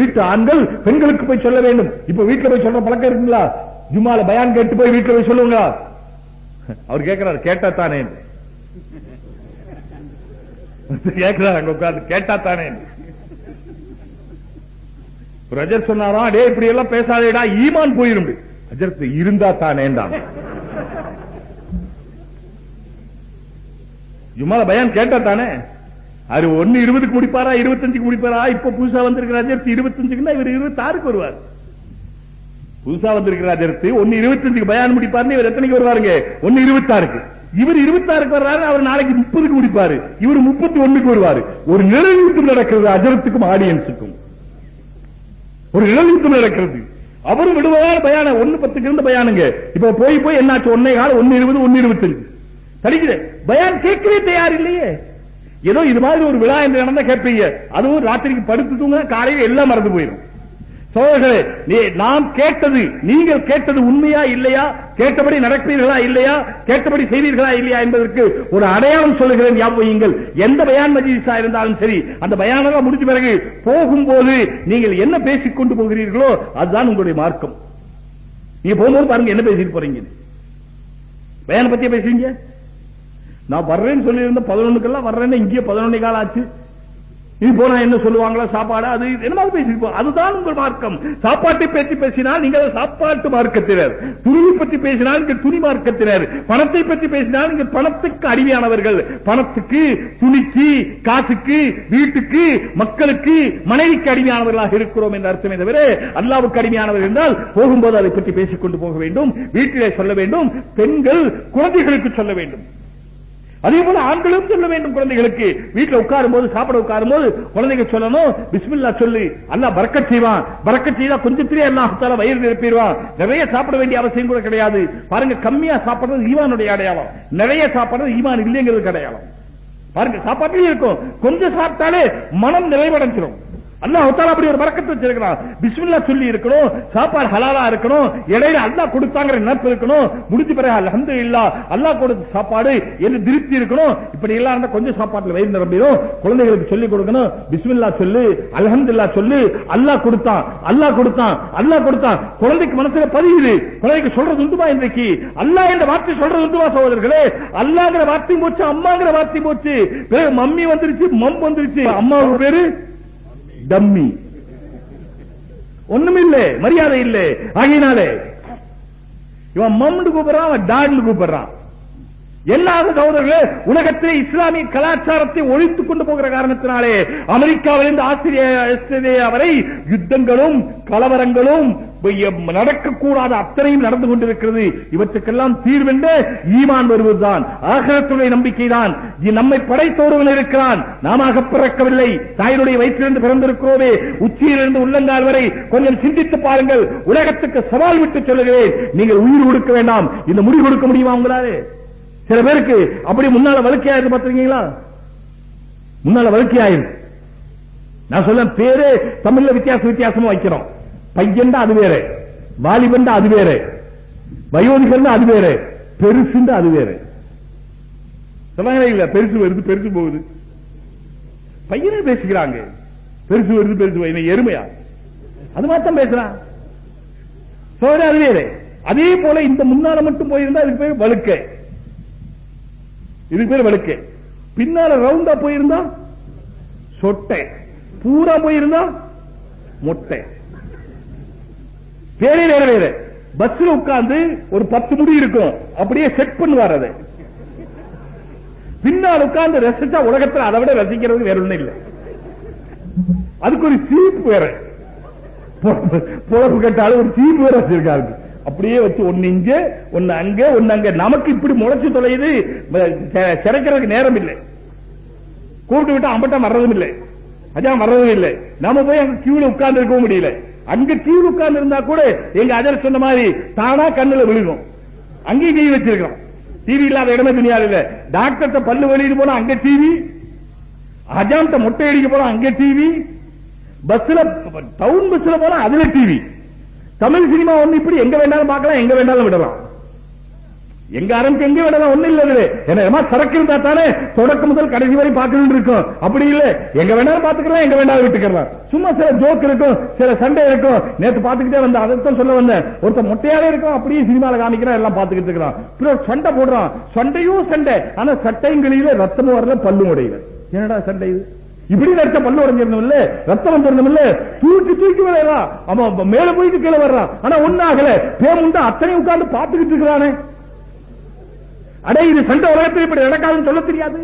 வீட்டு ஆண்கள் பெண்களுக்கு போய் சொல்ல வேண்டும். இப்ப வீட்டுல போய் சொல்ற பழக்கம் இருக்குங்களா? ஜுமால பயான் கேட்டு போய் வீட்டுல போய் சொல்லுங்க அவர் கேட்கிறார் கேட்டா தானே கேட்கிறார் அங்க உட்கார்ந்து கேட்டா தானே ரஜர் சொன்னாரா டே இப்படி எல்லாம் பேசாதேடா ஈமான் போயிரும் அஜர்த்து இருந்தா தானேண்டாம் சும்மா பயான் கேட்டா தானே? அது ஒன்னு இருபதுக்கு முடிப்பாரா இருபத்தஞ்சுக்கு முடிப்பாரா இப்ப புதுசா வந்திருக்கிற அஜர்த்து இருபத்தஞ்சுக்குன்னா இவர் இருபத்தாறுக்கு வருவார். புதுசா வந்திருக்கிற அஜர்த்து ஒன்னு இருபத்தஞ்சுக்கு பயான் முடிப்பாருன்னு இவர் எத்தனைக்கு வருவாருங்க? ஒன்னு இருபத்தாறுக்கு. இவர் இருபத்தாறுக்கு வர்றாரு அவர் நாளைக்கு முப்பதுக்கு முடிப்பாரு இவர் முப்பத்தி ஒண்ணுக்கு வருவாரு. ஒரு நிழல் நடக்கிறது அஜரத்துக்கும் ஆடியன்ஸுக்கும் ஒரு நிழல் நடக்கிறது அவரும் விடுவதால் பயான ஒன்னு பத்துக்கு இருந்து பயானுங்க. இப்ப போய் போய் என்னாச்சு? ஒன்னே கால ஒன்னு இருபது ஒன்னு இருபத்தஞ்சு. கிடைக்குது பயான் கேட்கவே தயார் இல்லையே. ஏதோ இது மாதிரி ஒரு விழா என்று நடந்தா கேட்பீங்க. அதுவும் ராத்திரிக்கு படுத்து தூங்க காலையில எல்லாம் மறந்து போயிடும். சோழர்களே நீ- நாம் கேட்டது நீங்கள் கேட்டது உண்மையா இல்லையா? கேட்டபடி நடக்கிறீர்களா இல்லையா? கேட்டபடி செய்வீர்களா இல்லையா என்பதற்கு ஒரு அடையாளம் சொல்லுகிறேன் ஞாபகம் எந்த பயான் மஜீஸா இருந்தாலும் சரி அந்த பயானெல்லாம் முடிஞ்ச பிறகு போகும்போது நீங்கள் என்ன பேசிக் கொண்டு போகிறீர்களோ அதுதான் உங்களுடைய மார்க்கம். நீங்க போகும்போது பாருங்க என்ன பேசிட்டு போறீங்க? பயான பத்தியே பேசுறீங்க? நான் வர்றேன்னு சொல்லியிருந்த பதினொன்னுக்கெல்லாம் வர்றேன்னு இங்கேயே பதினொன்னே காலம் ஆச்சு. இது போனா என்ன சொல்லுவாங்களா? சாப்பாடு? அது இது பேசிருப்போம் அதுதான் உங்கள் மார்க்கம். சாப்பாட்டை பற்றி பேசினால் நீங்கள் சாப்பாட்டு மார்க்கத்தினர். துருவி பற்றி பேசினால் நீங்கள் துணி மார்க்கத்தினர். பணத்தை பற்றி பேசினால் நீங்கள் பணத்துக்கு அடிமையானவர்கள். பணத்துக்கு துணிக்கு காசுக்கு வீட்டுக்கு மக்களுக்கு மனைவிக்கு அடிமையானவர்களாக இருக்கிறோம் என்ற அர்த்தமே தவிர அல்லாவுக்கு அடிமையானவர் என்றால் போகும்போது அதை பற்றி பேசிக் கொண்டு போக வேண்டும். வீட்டிலே சொல்ல வேண்டும். பெண்கள் குழந்தைகளுக்கு சொல்ல வேண்டும். அதே போல ஆண்களும் சொல்ல வேண்டும் குழந்தைகளுக்கு. வீட்டுல உட்காரும் போது சாப்பிட உட்காரும் போது குழந்தைங்க சொல்லணும் பிஸ்மில்லா சொல்லி அல்லா பறக்க செய்வான். பறக்க செய்தா கொஞ்சத்திலே அல்லாஹால வயிறு நிரப்பிடுவான். நிறைய சாப்பிட வேண்டிய அவசியம் கூட கிடையாது. பாருங்க கம்மியா சாப்பிடுறது ஈவானுடைய அடையாளம். நிறைய சாப்பிடுறது ஈமான் இல்லைங்கிறது அடையாளம் பாருங்க சாப்பாட்டிலே இருக்கும். கொஞ்சம் சாப்பிட்டாலே மனம் நிறைவடைஞ்சிடும் அல்லாஹ் தாலா அப்படி ஒரு பறக்கத்தை வச்சிருக்கிறான். பிஸ்மில்லா சொல்லி இருக்கணும் சாப்பாடு ஹலாலா இருக்கணும் இடையில அல்லாஹ் கொடுத்தாங்கிற நினைப்பு இருக்கணும் முடிஞ்ச பிறகு அல்ஹம்து இல்லா அல்லாஹ் கொடுத்த சாப்பாடு என்று திருப்தி இருக்கணும். இப்படி எல்லாம் இருந்தா கொஞ்சம் சாப்பாட்டுல வயிறு நிரம்பிடும். குழந்தைகளுக்கு சொல்லி கொடுக்கணும் பிஸ்மில்லா சொல்லு அல்ஹம்துல்லா சொல்லு அல்லாஹ் கொடுத்தான் அல்லாஹ் கொடுத்தான் அல்லாஹ் கொடுத்தான். குழந்தைக்கு மனசுல பதியுது. குழந்தைக்கு சொல்றது உண்டுமா இன்றைக்கு? அல்லாஹ் என்ற வார்த்தை சொல்றது உண்டுமா சகோதரர்களே? அல்லாங்கிற வார்த்தையும் போச்சு அம்மாங்கிற வார்த்தையும் போச்சு. பிறகு மம்மி வந்துருச்சு மம் வந்துருச்சு. அம்மாவுக்கு பேரு? டம்மி. ஒண்ணுமில்லை மரியாதை இல்லை. ஆகினாலே இவன் மம்னு கூப்பிடுறான் அவன் டாட்னு கூப்பிடுறான். எல்லாத சகோதரர்களே உலகத்திலே இஸ்லாமிய கலாச்சாரத்தை ஒழித்துக் கொண்டு போகிற காரணத்தினாலே அமெரிக்காவிலிருந்து ஆஸ்திரேலியா வரை யுத்தங்களும் கலவரங்களும் நடக்கக்கூடாத அத்தனையும் நடந்து கொண்டிருக்கிறது. இவற்றுக்கெல்லாம் தீர்வென்று ஈமான் வருவதுதான். நம்பிக்கை நம்பிக்கைதான். நம்மை படைத்தோடுவன் இருக்கிறான். நாம பிறக்கவில்லை. தாயினுடைய வயிற்றிலிருந்து பிறந்திருக்கிறோமே. உச்சியிலிருந்து உள்ளங்கால் வரை கொஞ்சம் சிந்தித்து பாருங்கள். உலகத்துக்கு சவால் விட்டு சொல்லுகிறேன். நீங்கள் உயிர் கொடுக்க வேண்டாம். இந்த முடிவு கொடுக்க முடியுமா உங்களால? சில பேருக்கு அப்படி முன்னால வலுக்கையாயிருந்து பாத்திருக்கீங்களா முன்னால வழுக்கையாயிரு நான் சொல்ல பேரு தமிழ்ல வித்தியாச வித்தியாசமா வைக்கிறோம். பையன்டா அது வேற. வாலிபன் அது வேற. வயோதிகர்னா அது வேற. பெருசுண்டா அது வேற. சொன்னாங்களே இல்ல பெருசு வருது பெருசு போகுது. பையனே பேசிக்கிறாங்க. பெருசு வருது பெருசு வருது எருமையா? அது மாத்தம் பேசுறான். சோழ அது வேற. அதே போல இந்த முன்னால மட்டும் போயிருந்தா அதுக்கு பேர் வழுக்க. இதுக்கு பேர் வழுக்க. பின்னால ரவுண்டா போயிருந்தா சொட்டை. பூரா போயிருந்தா மொட்டை. வேற வேற வேற பஸ்ல உட்கார்ந்து ஒரு பத்து முடி இருக்கும். அப்படியே செட் பண்ணுவார் அதை. பின்னால் உட்கார்ந்து ரசிச்சா உலகத்தில் அதை விட ரசிக்கிறது வேற ஒண்ணும் இல்லை. அதுக்கு ஒரு சீப்பு வேற. புழப்பு கட்டாலும் ஒரு சீப்பு வேற வச்சிருக்காரு. அப்படியே வச்சு ஒன்னு இங்க ஒன்னு அங்க ஒன்னு அங்க. நமக்கு இப்படி முளைச்சு தொலையுது. சிறைக்கிறதுக்கு நேரம் இல்லை. கூப்பிட்டு விட்டா அம்பட்டம் வர்றதும் இல்லை. அதான் வர்றதும் இல்லை. நாம போய் அங்க கியூல உட்கார்ந்து இருக்கவும் முடியல. அங்க கியூல உட்கார்ந்து இருந்தா கூட எங்க அஜர் சொன்ன மாதிரி தானா கண்ணுல விழுகும். அங்கேயும் டிவி வச்சிருக்கோம் டிவி இல்லாத இடமே துணியாது இல்ல. டாக்டர்கிட்ட பல்லு வெளியிட்டு போனா அங்க டிவி அஜான்ட்ட முட்டை அடிக்க போனா அங்க டிவி பஸ்ல டவுன் பஸ்ல போனா அதுல டிவி தமிழ் சினிமா ஒண்ணு இப்படி எங்க வேண்டாலும் பார்க்கலாம் எங்க வேண்டாலும் விடலாம். எங்க ஆரம்பிச்சு எங்க விடலாம்? ஒண்ணு இல்ல இதுல என்ன சரக்கு இருந்தா தானே தொடக்கம் முதல் கடைசி வரை பார்க்கணும் இருக்கும் அப்படி இல்ல. எங்க வேணாலும் பாத்துக்கலாம் எங்க வேணாலும் விட்டுக்கலாம். சும்மா சில ஜோக் இருக்கும் சில சண்டை இருக்கும். நேத்து பாத்துக்கிட்டே வந்த அதைத்தான் சொல்ல வந்தேன். ஒருத்தர் மொட்டையாவே இருக்கும் அப்படியே சினிமால காமிக்கிறான் எல்லாம் பாத்துக்கிட்டு இருக்கிறான் பிறகு சண்டை போடுறான். சண்டையும் சண்டை. ஆனா சட்டைங்களில ரத்தமும் வரல பல்லும் உடையல. என்னடா சண்டை இது? இப்படி நடிச்ச பல்லு உடஞ்சிருந்தோம் இல்ல? ரத்தம் வந்துருந்தோம் இல்ல? தூக்கி தூக்கி விளையாடலாம் அவன் மேல போயிட்டு கீழே வர்றான். ஆனா ஒன்னாகல பேமுண்டா அத்தனை உட்கார்ந்து பாத்துக்கிட்டு இருக்கிறானே. அடே இது சண்டை உலகத்தில் இப்படி நடக்காதுன்னு சொல்ல தெரியாது.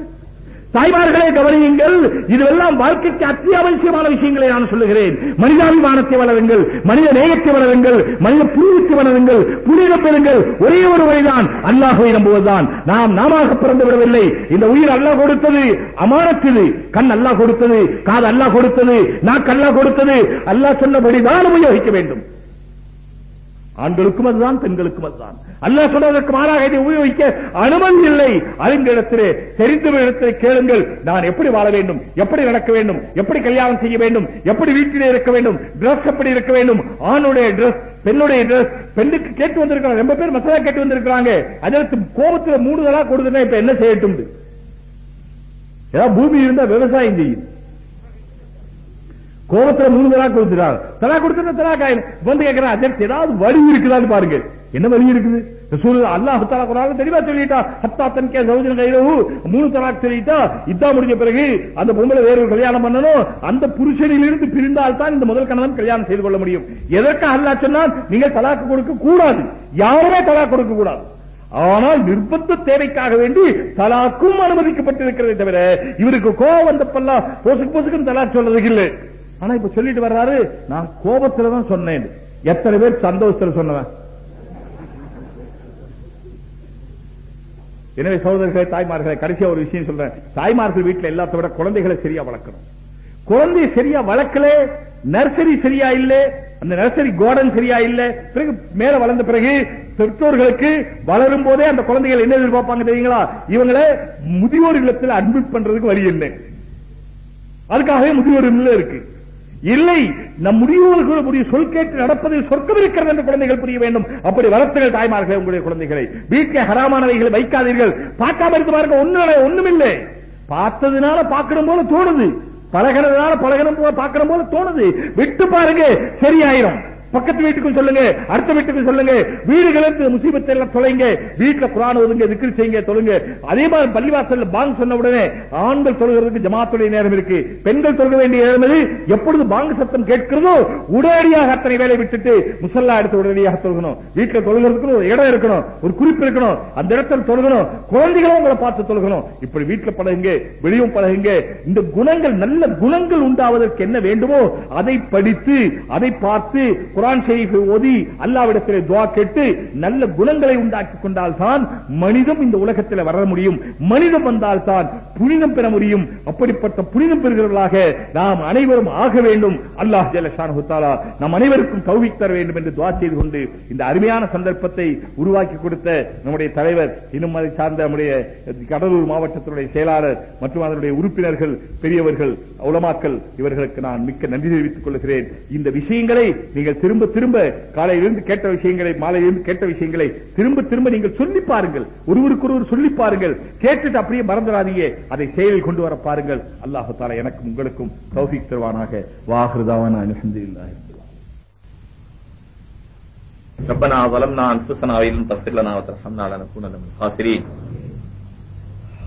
தாய்மார்களே கவனியுங்கள் இதுவெல்லாம் வாழ்க்கைக்கு அத்தியாவசியமான விஷயங்களை நான் சொல்லுகிறேன். மனிதாபிமானத்தை வளருங்கள் மனித நேயத்தை வளருங்கள் மனித புரிவுக்கு வளருங்கள் புனிதம் பெறுங்கள். ஒரே ஒரு வழிதான் அல்லாஹுவை நம்புவதுதான். நாம் நாம பிறந்து விடவில்லை. இந்த உயிர் அல்லாஹ் கொடுத்தது அமானத்தது. கண் அல்லாஹ் கொடுத்தது காது அல்லாஹ் கொடுத்தது நாக்கு அல்லாஹ் கொடுத்தது. அல்லாஹ் சொன்னபடிதான் உபயோகிக்க வேண்டும். ஆண்களுக்கும் அதுதான் பெண்களுக்கும் அதுதான். அல்லாஹ் சொன்னதற்கு மாறாக இதை உபயோகிக்க அனுமதி இல்லை. அறிந்த இடத்திலே தெரிந்த இடத்திலே கேளுங்கள். நான் எப்படி வாழ வேண்டும்? எப்படி நடக்க வேண்டும்? எப்படி கல்யாணம் செய்ய வேண்டும்? எப்படி வீட்டிலே இருக்க வேண்டும்? டிரஸ் எப்படி இருக்க வேண்டும்? ஆணுடைய டிரஸ் பெண்ணுடைய டிரஸ் பெண்ணுக்கு கேட்டு வந்திருக்காங்க ரொம்ப பேர் மசாலா கேட்டு வந்திருக்காங்க அதற்கு கோபத்துல மூடுதலா கொடுத்துனா இப்ப என்ன செய்யட்டும் ஏதாவது பூமி இருந்தா விவசாயம் செய்யும். கோபத்துல மூணு தலா கொடுத்துட்டாங்க தலா கொடுத்துட்டா தலா காயின். வந்து கேட்கிறேன் அதற்கு ஏதாவது வழி இருக்குதான்னு பாருங்க. என்ன வழி இருக்குது? ரசூல் அல்லாஹ் தலா குரான் தெளிவா சொல்லிட்டா ஹத்தா தன்கே சௌஜன் கைரவு மூணு தலாக் சொல்லிட்டா இதா முடிஞ்ச பிறகு அந்த பொம்பளை வேறு ஒரு கல்யாணம் பண்ணணும். அந்த புருஷனிலிருந்து பிரிந்தால் தான் இந்த முதல் கணவன் கல்யாணம் செய்து கொள்ள முடியும். எதற்கு அல்லாஹ் சொன்னால் நீங்க தலாக்கு கொடுக்க கூடாது. யாருமே தலாக் கொடுக்க கூடாது. ஆனால் நிர்பந்த தேவைக்காக வேண்டி தலாக்கும் அனுமதிக்கப்பட்டிருக்கிறதே தவிர இவருக்கு கோபம் வந்தப்பெல்லாம் பொசுக்கு பொசுக்குன்னு தலாக் சொல்றதுக்கு இல்லை. ஆனா இப்ப சொல்லிட்டு வர்றாரு நான் கோபத்துல தான் சொன்னேன். எத்தனை பேர் சந்தோஷத்துல சொன்னவன்? எனவே சகோதரர்களே தாய்மார்களை கடைசியா ஒரு விஷயம் சொல்றேன். தாய்மார்கள் வீட்டுல எல்லாத்த விட குழந்தைகளை சரியா வளர்க்கணும். குழந்தைய சரியா வளர்க்கல நர்சரி சரியா இல்ல அந்த நர்சரி கோடன் சரியா இல்ல பிறகு மேல வளர்ந்த பிறகு பெற்றோர்களுக்கு வளரும் போதே அந்த குழந்தைகள் என்ன எதிர்பார்ப்பாங்க தெரியுங்களா? இவங்களை முதியோர் இல்லத்தில் அட்மிட் பண்றதுக்கு வழி என்ன? அதுக்காகவே முதியோர் இல்ல இருக்கு. இல்லை நம் முதியோர்கள் சொல் கேட்டு நடப்பதில் சொர்க்கம் இருக்கிறது என்று குழந்தைகள் புரிய வேண்டும். அப்படி வளர்த்துகள் தாய்மார்களே உங்களுடைய குழந்தைகளை. வீட்டில் ஹராமானவைகளை வைக்காதீர்கள். பார்க்காம இருந்து பாருங்க ஒன்னும் ஒண்ணுமில்லை. பார்த்ததுனால பார்க்கணும் போல தோணுது. பழகிறதுனால பழகணும் போல பார்க்கணும் போல தோணுது. விட்டு பாருங்க சரியாயிரும். பக்கத்து வீட்டுக்கும் சொல்லுங்க அடுத்த வீட்டுக்கும் சொல்லுங்க. வீடுகளுக்கு முசீபத்தை எல்லாம் தொலைங்க. வீட்டுல குரான் ஒதுங்க திக்கில் செய்யுங்க தொழுங்க. அதே மாதிரி பள்ளிவாசல்ல பாங்க் சொன்ன உடனே ஆண்கள் தொழுகிறதுக்கு ஜமாத்துடைய நேரம் இருக்கு. பெண்கள் தொழுக வேண்டிய நேரம் இது எப்பொழுது பாங்க சத்தம் கேட்கிறதோ உடனடியாக அத்தனை வேலை விட்டுட்டு முசல்லா எடுத்து உடனடியாக தொழுகணும். வீட்டுல தொழுகிறதுக்கு ஒரு இடம் இருக்கணும் ஒரு குறிப்பு இருக்கணும். அந்த இடத்துல தொழுகணும். குழந்தைகளும் உங்களை பார்த்து தொழுகணும். இப்படி வீட்டுல பழகுங்க வெளியும் பழகுங்க. இந்த குணங்கள் நல்ல குணங்கள் உண்டாவதற்கு என்ன வேண்டுமோ அதை படித்து அதை பார்த்து குரான் ஷெரீஃபை ஓதி அல்லாவிடத்திலே துவா கேட்டு நல்ல குணங்களை உண்டாக்கி கொண்டால் தான் மனிதம் இந்த உலகத்தில் வர முடியும். மனிதம் வந்தால் தான் புனிதம் பெற முடியும். அப்படிப்பட்ட புனிதம் பெறுகிறவர்களாக நாம் அனைவரும் ஆக வேண்டும். அல்லாஹ் ஜல்லஷானு நம் அனைவருக்கும் தௌவிக் தர வேண்டும் என்று துவா செய்து கொண்டு இந்த அருமையான சந்தர்ப்பத்தை உருவாக்கி கொடுத்த நம்முடைய தலைவர் இன்னும் அதை சார்ந்த நம்முடைய கடலூர் மாவட்டத்தினுடைய செயலாளர் மற்றும் அதனுடைய உறுப்பினர்கள் பெரியவர்கள் உலமாக்கள் இவர்களுக்கு நான் மிக்க நன்றி தெரிவித்துக் கொள்கிறேன். இந்த விஷயங்களை நீங்கள் திரும்ப திரும்ப காலையிலிருந்து கேட்ட விஷயங்களை மாலையிலிருந்து கேட்ட விஷயங்களை திரும்ப திரும்ப நீங்கள் சொல்லி பாருங்கள் ஒருவருக்கு ஒருவர் சொல்லி பாருங்கள் கேட்டுட்டு அப்படியே மறந்துடாதீங்க அதை செயலில் கொண்டு வர பாருங்கள் அல்லாஹு தாலா எனக்கும் உங்களுக்கும் தௌஃபிக் தருவானாக வாஹிருதாவான அலமதுல்லாஹி ربنا ظلمنا انفسنا وان لم تغفر لنا وترحمنا لنكونن من الخاسرين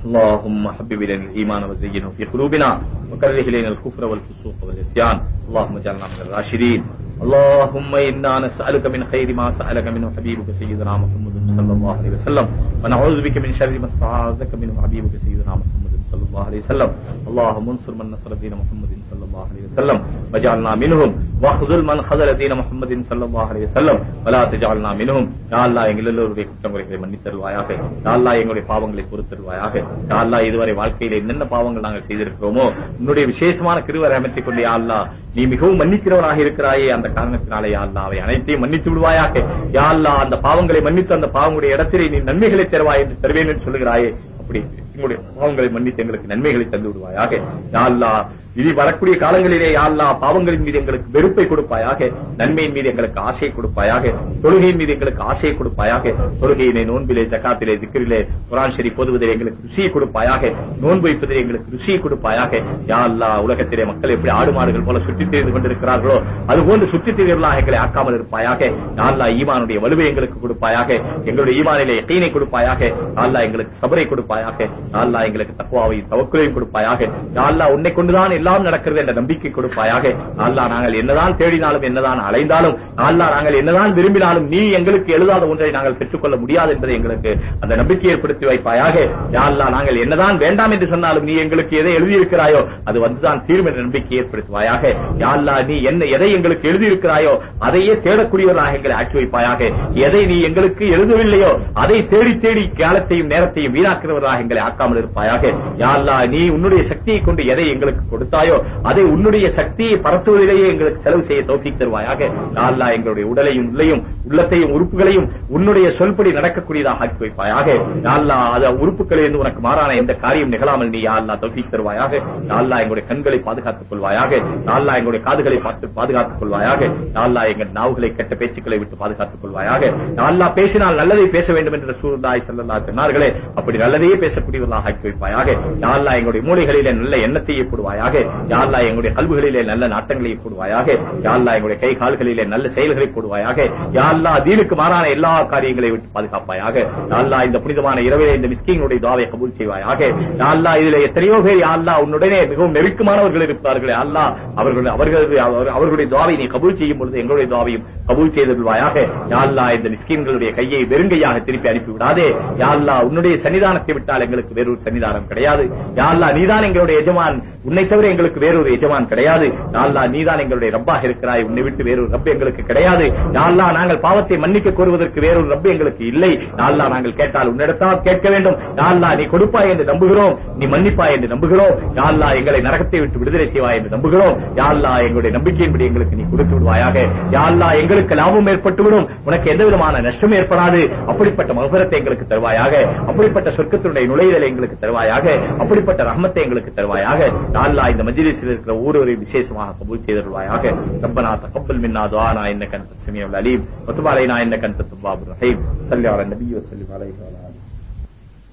اللهم حبب إلينا الإيمان وزينه في قلوبنا وكره إلينا الكفر والفسوق والعصيان. اللهم اجعلنا من الراشدين. اللهم إنا نسألك من خير ما سألك منه حبيبك سيدنا محمد صلى الله عليه وسلم. ونعوذ بك من شر ما استعاذك منه حبيبك سيدنا محمد صلى الله عليه وسلم اللهم انصر من نصر دين محمد صلى الله عليه وسلم واجعلنا منهم واخذل من خذل دين محمد صلى الله عليه وسلم ولا تجعلنا منهم يا الله எங்கள் எல்லோருடைய குற்றங்களை மன்னித்தருவாயாக யா அல்லாஹ் எங்களுடைய பாவங்களை பொறுத்தருவாயாக யா அல்லாஹ் இதுவரை வாழ்க்கையில என்னென்ன பாவங்கள் நாங்கள் செய்திருக்கிறோமோ உன்னுடைய விசேஷமான கிருவரை அமைத்துக் கொண்டு யா அல்லாஹ் நீ மிகவும் மன்னிக்கிறவனாக இருக்கிறாயே அந்த காரணத்தினாலே யா அல்லாஹ் அவை அனைத்தையும் மன்னித்து விடுவாயாக யா அல்லாஹ் அந்த பாவங்களை மன்னித்து அந்த பாவங்களுடைய இடத்திலே நீ நன்மைகளை தருவாய் என்று தருவேன் என்று சொல்லுகிறாயே அப்படி எங்களுடைய பாவங்களை மன்னித்து எங்களுக்கு நன்மைகளை தந்து விடுவாயாக யா அல்லாஹ் இனி வரக்கூடிய காலங்களிலே யாழ்லா பாவங்களின் மீது எங்களுக்கு வெறுப்பை கொடுப்பாயாக நன்மையின் மீது எங்களுக்கு ஆசையை கொடுப்பாயாக தொழுகையின் மீது எங்களுக்கு ஆசையை கொடுப்பாயாக தொழுகையிலே நோன்பிலே ஜக்காத்திலே திக்கிரிலே குரான் ஷெரி போதுவதில் எங்களுக்கு ருசியை கொடுப்பாயாக நோன்பு வைப்பதில் எங்களுக்கு ருசியை கொடுப்பாயாக யாழ்லா உலகத்திலே மக்கள் எப்படி ஆடு மாடுகள் போல சுற்றித் தெரிந்து கொண்டிருக்கிறார்களோ அதுபோன்று சுற்றித் திரியர்களாக எங்களை ஆக்காமல் இருப்பாயாக யாழ்லா ஈமானுடைய வலுவை எங்களுக்கு கொடுப்பாயாக எங்களுடைய ஈமானிலே யக்கீனை கொடுப்பாயாக யாழ்லா எங்களுக்கு சபரை கொடுப்பாயாக யாழ்லா எங்களுக்கு தக்குவாவையும் தவக்குலையும் கொடுப்பாயாக யாழ்லா உன்னை கொண்டுதான் எல்லாம் நடக்கிறது என்ற நம்பிக்கை கொடுப்பாயாக. அல்லா நாங்கள் என்னதான் தேடினாலும் என்னதான் அலைந்தாலும் அல்லா நாங்கள் என்னதான் விரும்பினாலும் நீ எங்களுக்கு எழுதாத ஒன்றை நாங்கள் பெற்றுக்கொள்ள முடியாது என்பதை எங்களுக்கு அந்த நம்பிக்கை ஏற்படுத்தி வைப்பாயாக. யா நாங்கள் என்னதான் வேண்டாம் என்று சொன்னாலும் நீ எங்களுக்கு எதை எழுதியிருக்கிறாயோ அது வந்துதான் தீரும் என்ற நம்பிக்கை ஏற்படுத்துவாயாக. யாழ்லா நீ என்ன எதை எங்களுக்கு எழுதியிருக்கிறாயோ அதையே தேடக்கூடியவராக எங்களை ஆக்கி வைப்பாயாக. எதை நீ எங்களுக்கு எழுதவில்லையோ அதை தேடி தேடி காலத்தையும் நேரத்தையும் வீணாக்குறவராக எங்களை ஆக்காமல் இருப்பாயாக. யாழ்லா நீ உன்னுடைய சக்தியை கொண்டு எதை எங்களுக்கு கொடுத்த கொடுத்தாயோ அதை உன்னுடைய சக்தியை பரத்துவதிலேயே எங்களுக்கு செலவு செய்ய தோப்பிக் தருவாயாக. யா எங்களுடைய உடலையும் உள்ளையும் உள்ளத்தையும் உறுப்புகளையும் உன்னுடைய சொல்படி நடக்கக்கூடியதாக ஆக்கி வைப்பாயாக. யா அது உறுப்புகளிலிருந்து உனக்கு மாறான எந்த காரியம் நிகழாமல் நீ யா தோப்பிக் தருவாயாக. யா எங்களுடைய கண்களை பாதுகாத்துக் கொள்வாயாக. யா எங்களுடைய காதுகளை பார்த்து பாதுகாத்துக் கொள்வாயாக. யா எங்கள் நாவுகளை கெட்ட பேச்சுக்களை விட்டு பாதுகாத்துக் கொள்வாயாக. யா பேசினால் நல்லதை பேச வேண்டும் என்று சூழ்நாய் செல்லல்லா சொன்னார்களே அப்படி நல்லதையே பேசக்கூடியவர்களாக ஆக்கி வைப்பாயாக. யா எங்களுடைய மூளைகளிலே நல்ல எண்ணத்தை போடுவாயாக. யாழ்லா எங்களுடைய கல்விகளிலே நல்ல நாட்டங்களை போடுவாயாக யாழ்லா எங்களுடைய கை கால்களிலே நல்ல செயல்களை போடுவாயாக யாழ்லா தீனுக்கு மாறான எல்லா காரியங்களை விட்டு பாதுகாப்பாயாக யாழ்லா இந்த புனிதமான இரவிலே இந்த மிஸ்கிங்களுடைய துவாவை கபூல் செய்வாயாக யாழ்லா இதில் எத்தனையோ பேர் யாழ்லா உன்னுடனே மிகவும் நெருக்கமானவர்கள் இருப்பார்கள் யா அவர்கள் அவர்களது அவர்களுடைய துவாவை நீ கபூல் செய்யும் பொழுது எங்களுடைய துவாவையும் கபூல் செய்திருவாயாக யா யாழ்லா இந்த மிஸ்கின்களுடைய கையை வெறுங்கையாக திருப்பி அனுப்பிவிடாதே யாழ்லா உன்னுடைய சன்னிதானத்தை விட்டால் எங்களுக்கு வேறொரு சன்னிதானம் கிடையாது யாழ்லா நீதான் எங்களுடைய எஜமான் உன்னை தவிர எங்களுக்கு வேறொரு எஜமான் கிடையாது. யா நீதான் எங்களுடைய ரப்பாக இருக்கிறாய். உன்னை விட்டு வேறொரு ரப்பு எங்களுக்கு கிடையாது. யா நாங்கள் பாவத்தை மன்னிக்க கோருவதற்கு வேறொரு ரப்பு எங்களுக்கு இல்லை. யா நாங்கள் கேட்டால் உன்னிடத்தான் கேட்க வேண்டும். யா நீ கொடுப்பாய் என்று நம்புகிறோம். நீ மன்னிப்பாய் என்று நம்புகிறோம். யாழ்லா எங்களை நரகத்தை விட்டு விடுதலை செய்வாய் என்று நம்புகிறோம். யாழ்லா எங்களுடைய நம்பிக்கையின்படி எங்களுக்கு நீ கொடுத்து விடுவாயாக. யாழ்லா எங்களுக்கு லாபம் ஏற்பட்டுவிடும். உனக்கு எந்த விதமான நஷ்டம் ஏற்படாது. அப்படிப்பட்ட மகபரத்தை எங்களுக்கு தருவாயாக. அப்படிப்பட்ட சொர்க்கத்தினுடைய நுழைதலை எங்களுக்கு தருவாயாக. அப்படிப்பட்ட ரஹமத்தை எங்களுக்கு தருவாயாக. யாழ்லா இந்த மஜ்லிஸில் இருக்கிற ஒவ்வொருவரையும் விசேஷமாக கபூல் செய்தருவாயாக ரப்பனா தகப்பல் மின்னா துஆனா என்ன அன்த ஸமீஉல் அலீம். வதுப் என்ன இன்னக அன்த தவ்வாபுர் ரஹீம். ஸல்லி அலா நபி வஸல்லிம் அலைஹி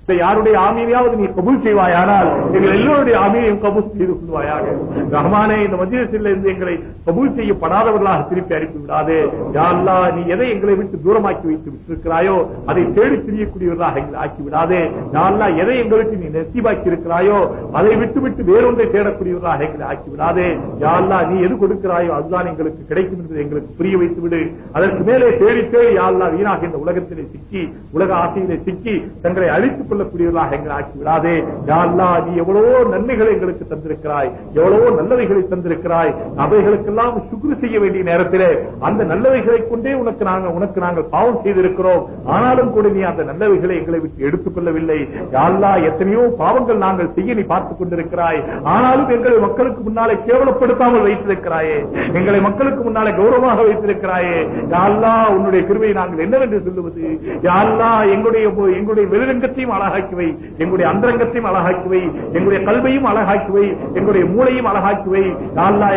இந்த யாருடைய ஆமீனையாவது நீ கபூல் செய்வாயானால் எங்கள் எல்லோருடைய ஆமீனையும் கபூல் செய்து கொள்வாயாக. ரஹ்மானே இந்த மத்தியத்தில் இருந்து எங்களை கபூல் செய்யப்படாதவர்களாக திருப்பி அனுப்பி விடாது யாருலா நீ எதை எங்களை விட்டு தூரமாக்கி வைத்து விட்டிருக்கிறாயோ அதை தேடி தெரியக்கூடியவர்களாக எங்களை ஆக்கி விடாது யாருலா அல்லாஹ் எதை எங்களுக்கு நீ நெசிபாக்கி இருக்கிறாயோ அதை விட்டு விட்டு வேறொன்றை தேடக்கூடியவர்களாக எங்களை ஆக்கி விடாது யாருலா நீ எது கொடுக்கிறாயோ அதுதான் எங்களுக்கு கிடைக்கும் என்பதை எங்களுக்கு புரிய வைத்து விடு அதற்கு மேலே தேடி தேடி யாருலா வீணாக இந்த உலகத்திலே சிக்கி உலக ஆசையிலே சிக்கி தங்களை அழித்து ஏற்றுக்கொள்ளக்கூடியவர்களாக எங்களை ஆக்கி விடாதே. யாழ்லா நீ எவ்வளவோ நன்மைகளை எங்களுக்கு தந்திருக்கிறாய். எவ்வளவோ நல்லவைகளை தந்திருக்கிறாய். அவைகளுக்கெல்லாம் சுக்ரு செய்ய வேண்டிய நேரத்திலே அந்த நல்லவைகளை கொண்டே உனக்கு நாங்கள் உனக்கு நாங்கள் பாவம் செய்திருக்கிறோம். ஆனாலும் கூட நீ அந்த நல்லவைகளை எங்களை விட்டு எடுத்துக் கொள்ளவில்லை எத்தனையோ பாவங்கள் நாங்கள் செய்ய நீ பார்த்துக் கொண்டிருக்கிறாய். ஆனாலும் எங்களை மக்களுக்கு முன்னாலே கேவலப்படுத்தாமல் வைத்திருக்கிறாயே. எங்களை மக்களுக்கு முன்னாலே கௌரவமாக வைத்திருக்கிறாயே. யாழ்லா உன்னுடைய கிருபையை நாங்கள் என்னவென்று சொல்லுவது? யா எங்களுடைய எங்களுடைய வெளிரங்கத்தையும் அழகாக்குவை எங்களுடைய அந்தரங்கத்தையும் அழகாக்குவை எங்களுடைய கல்வையும் அழகாக்குவை எங்களுடைய மூளையும் அழகாக்குவை வை.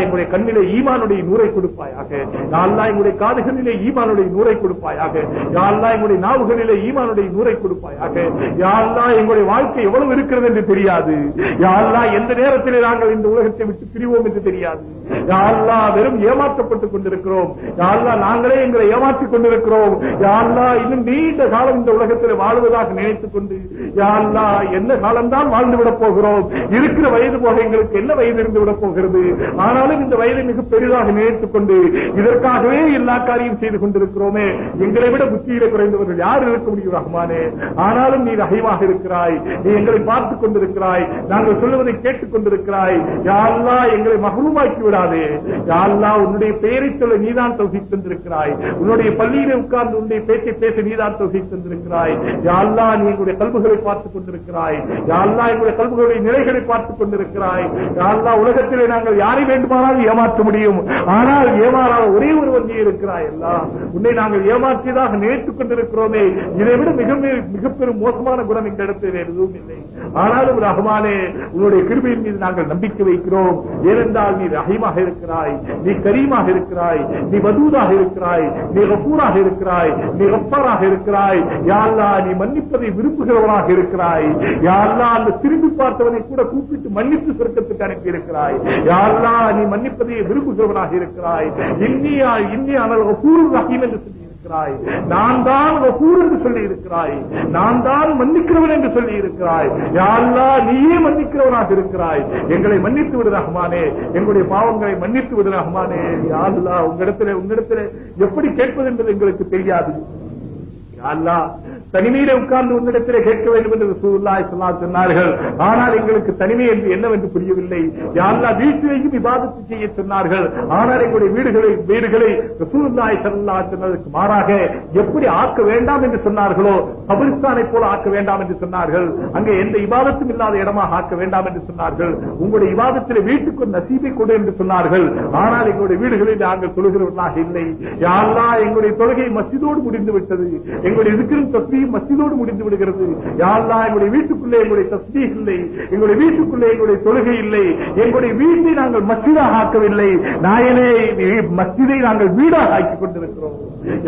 எங்களுடைய கண்ணிலே ஈமானுடைய நூரை கொடுப்பாயாக. யா எங்களுடைய காதுகளிலே ஈமானுடைய நூரை கொடுப்பாயாக. யாழ்லா எங்களுடைய நாவுகளிலே ஈமானுடைய நூரை கொடுப்பாயாக. யாழ்லா எங்களுடைய வாழ்க்கை எவ்வளவு இருக்கிறது என்று தெரியாது. யாழ்லா எந்த நேரத்திலே நாங்கள் இந்த உலகத்தை விட்டு பிரிவோம் என்று தெரியாது. யாழ்லா வெறும் ஏமாற்றப்பட்டுக் கொண்டிருக்கிறோம். யாழ்லா நாங்களே எங்களை ஏமாற்றிக் கொண்டிருக்கிறோம். யாழ்லா இன்னும் நீண்ட காலம் இந்த உலகத்தில் வாழ்வதாக நினைத்துக் கொண்டு யா என்ன காலம்தான் வாழ்ந்து விட போகிறோம்? இருக்கிற வயது போக எங்களுக்கு என்ன வயது இருந்து விட போகிறது? ஆனாலும் இந்த வயதை மிக பெரிதாக நினைத்துக் கொண்டு இதற்காகவே எல்லா காரியம் செய்து கொண்டிருக்கிறோமே. எங்களை விட புத்தியில குறைந்தவர்கள் யார் இருக்க முடியும் ரஹ்மானே? ஆனாலும் நீ ரஹீமாக இருக்கிறாய். நீ எங்களை பார்த்துக் கொண்டிருக்கிறாய். நாங்கள் சொல்லுவதை கேட்டுக் கொண்டிருக்கிறாய். யா எங்களை மகளுமாக்கி விடாதே. யா உன்னுடைய பெயரை சொல்ல நீதான் தொகுதி தந்திருக்கிறாய். உன்னுடைய பள்ளியிலே உட்கார்ந்து உன்னுடைய பேச்சை பேச நீதான் தொகுதி தந்திருக்கிறாய். யா நீ எங்களுடைய கல்வி கல்புகளை பார்த்துக் கொண்டிருக்கிறாய். யாழ்லா எங்களுடைய கல்புகளுடைய நிலைகளை பார்த்துக் கொண்டிருக்கிறாய். யாழ்லா உலகத்திலே நாங்கள் யாரை வேண்டுமானாலும் ஏமாற்ற முடியும். ஆனால் ஏமாறாத ஒரே ஒருவர் நீ இருக்கிறாய் எல்லாம் உன்னை நாங்கள் ஏமாற்றியதாக நினைத்துக் கொண்டிருக்கிறோமே. இதை விட மிக மிக பெரும் மோசமான குணம் இந்த இடத்தில் எதுவும் இல்லை. ஆனாலும் ரஹ்மானே உன்னுடைய கிருபையின் மீது நாங்கள் நம்பிக்கை வைக்கிறோம். ஏனென்றால் நீ ரஹீமாக இருக்கிறாய். நீ கரீமாக இருக்கிறாய். நீ வதூதாக இருக்கிறாய். நீ கபூராக இருக்கிறாய். நீ கப்பாராக இருக்கிறாய். யாழ்லா நீ மன்னிப்பதை விரும்புகிறவனாக இருக்கிறாய். யாரெல்லாம் அந்த திரும்பி பார்த்தவனை கூட கூப்பிட்டு மன்னித்து சுருக்கத்துக்கு அனுப்பி இருக்கிறாய் யா நீ மன்னிப்பதை விரும்புகிறவனாக இருக்கிறாய். இன்னியா இன்னி அனல் கூறு ரஹீம் என்று சொல்லி இருக்கிறாய் நான் தான் கபூர் என்று சொல்லி இருக்கிறாய் நான் தான் மன்னிக்கிறவன் என்று சொல்லி இருக்கிறாய் யா நீயே மன்னிக்கிறவனாக இருக்கிறாய். எங்களை மன்னித்து விடு ரஹ்மானே. எங்களுடைய பாவங்களை மன்னித்து விடு ரஹ்மானே. யா அல்லாஹ் உங்களிடத்திலே உங்களிடத்திலே எப்படி கேட்பது என்பது எங்களுக்கு தெரியாது. யாரெல்லாம் தனிமையில உட்கார்ந்து உன்னிடத்திலே கேட்க வேண்டும் என்று ரசூலுல்லாஹி சொல்லா சொன்னார்கள். ஆனால் எங்களுக்கு தனிமை என்று என்னவென்று புரியவில்லை. யாரா வீட்டிலேயும் விவாதத்து செய்ய சொன்னார்கள். ஆனால் எங்களுடைய வீடுகளை வீடுகளை ரசூலுல்லாஹி சொல்லா சொன்னதற்கு மாறாக எப்படி ஆக்க வேண்டாம் என்று சொன்னார்களோ கபிரிஸ்தானை போல ஆக்க வேண்டாம் என்று சொன்னார்கள். அங்கே எந்த விவாதத்தும் இல்லாத இடமாக ஆக்க வேண்டாம் என்று சொன்னார்கள். உங்களுடைய விவாதத்தில் வீட்டுக்கு நசீபை கொடு என்று சொன்னார்கள். ஆனால் எங்களுடைய வீடுகளில் நாங்கள் தொழுகிறவர்களாக இல்லை. யாரா எங்களுடைய தொழுகை மசிதோடு முடிந்து விட்டது எங்களுடைய இருக்கிற தஸ்பீஹ் மசிதோடு முடிந்து விடுகிறது. யாழ்லா எங்களுடைய வீட்டுக்குள்ளே எங்களுடைய தஸ்தி இல்லை. எங்களுடைய வீட்டுக்குள்ளே எங்களுடைய தொழுகை இல்லை. எங்களுடைய வீட்டை நாங்கள் மசிதாக ஆக்கவில்லை. நாயனே மஸ்ஜிதை நாங்கள் வீடாக ஆக்கிக் கொண்டிருக்கிறோம்.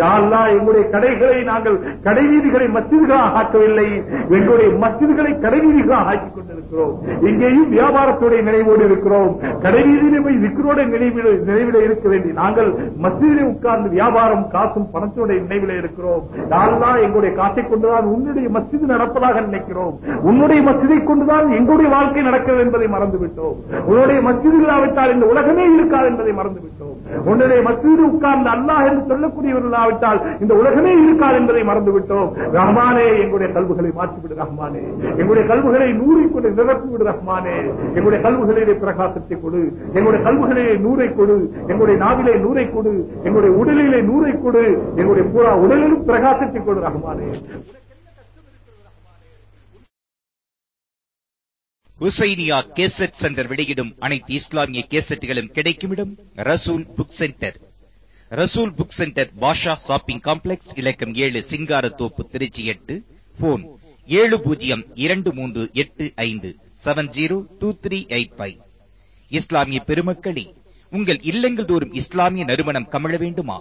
யாழ்லா எங்களுடைய கடைகளை நாங்கள் கடை வீதிகளை மஸ்ஜிதுகளாக ஆக்கவில்லை. எங்களுடைய மஸ்ஜிதுகளை கடை வீதிகளாக ஆக்கிக் கொண்டிருக்கிறோம். இங்கேயும் வியாபாரத்துடைய நினைவோடு இருக்கிறோம். கடை வீதியிலே போய் விக்கிரோட நினைவில் நினைவில இருக்க வேண்டிய நாங்கள் மசிதிலே உட்கார்ந்து வியாபாரம் காசும் பணத்தினுடைய நினைவில் இருக்கிறோம். யாழ்லா எங்களுடைய காசு கொண்டுதான் உன்னுடைய மஸ்ஜிது நடப்பதாக நினைக்கிறோம். உன்னுடைய மசிதை கொண்டுதான் எங்களுடைய வாழ்க்கை நடக்கிறது என்பதை மறந்துவிட்டோம். உன்னுடைய மஸ்ஜிது இல்லாவிட்டால் இந்த உலகமே இருக்காது என்பதை மறந்துவிட்டோம். உன்னுடைய மஸ்ஜிது உட்கார்ந்து அல்லாஹ் என்று சொல்லக்கூடியவர்களாவிட்டால் இந்த உலகமே இருக்காது என்பதை மறந்துவிட்டோம். ரஹ்மானே எங்களுடைய கல்வுகளை மாற்றிவிடு ரஹ்மானே. எங்களுடைய கல்வுகளை நூறை கொண்டு நிரப்பிவிடு ரஹ்மானே. எங்களுடைய கல்வுகளிலே பிரகாசத்தை கொடு. எங்களுடைய கல்வுகளிலே நூறை கொடு. எங்களுடைய நாவிலே நூறை கொடு. எங்களுடைய உடலிலே நூறை கொடு. எங்களுடைய பூரா உடலிலும் பிரகாசத்தை கொடு ரஹ்மானே. ஹுசைனியா கேசட் சென்டர் வெளியிடும் அனைத்து இஸ்லாமிய கேசட்டுகளும் கிடைக்கும் இடம் Rasool book centre. Rasool book centre Basha shopping complex இலக்கம் ஏழு சிங்காரத்தோப்பு திருச்சி எட்டு. போன் ஏழு பூஜ்ஜியம் இரண்டு மூன்று எட்டு ஐந்து seven zero two three eight five. இஸ்லாமிய பெருமக்களே உங்கள் இல்லங்கள் தோறும் இஸ்லாமிய நறுமணம் கமழ வேண்டுமா?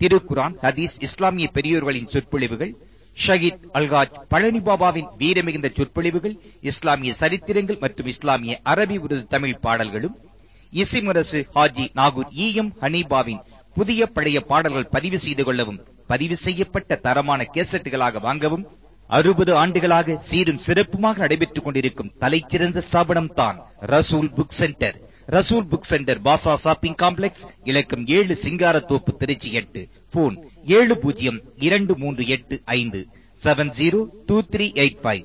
திருக்குரான் ஹதீஸ் இஸ்லாமிய பெரியோர்களின் சொற்பொழிவுகள் ஷஹீத் அல்காஜ் பழனி பாபாவின் வீரமிகுந்த சொற்பொழிவுகள் இஸ்லாமிய சரித்திரங்கள் மற்றும் இஸ்லாமிய அரபி உருது தமிழ் பாடல்களும் இசிமரசு ஹாஜி நாகூர் ஈ எம். ஹனீபாவின் புதிய பழைய பாடல்கள் பதிவு செய்து கொள்ளவும் பதிவு செய்யப்பட்ட தரமான கேசட்டுகளாக வாங்கவும் அறுபது ஆண்டுகளாக சீரும் சிறப்புமாக நடைபெற்றுக் கொண்டிருக்கும் தலைச்சிறந்த ஸ்தாபனம் தான் Rasool book centre. Rasool book centre Basha shopping complex இலக்கம் ஏழு சிங்காரத்தோப்பு திருச்சி எட்டு. போன் ஏழு பூஜ்ஜியம் இரண்டு மூன்று எட்டு ஐந்து. Seven zero two three eight five.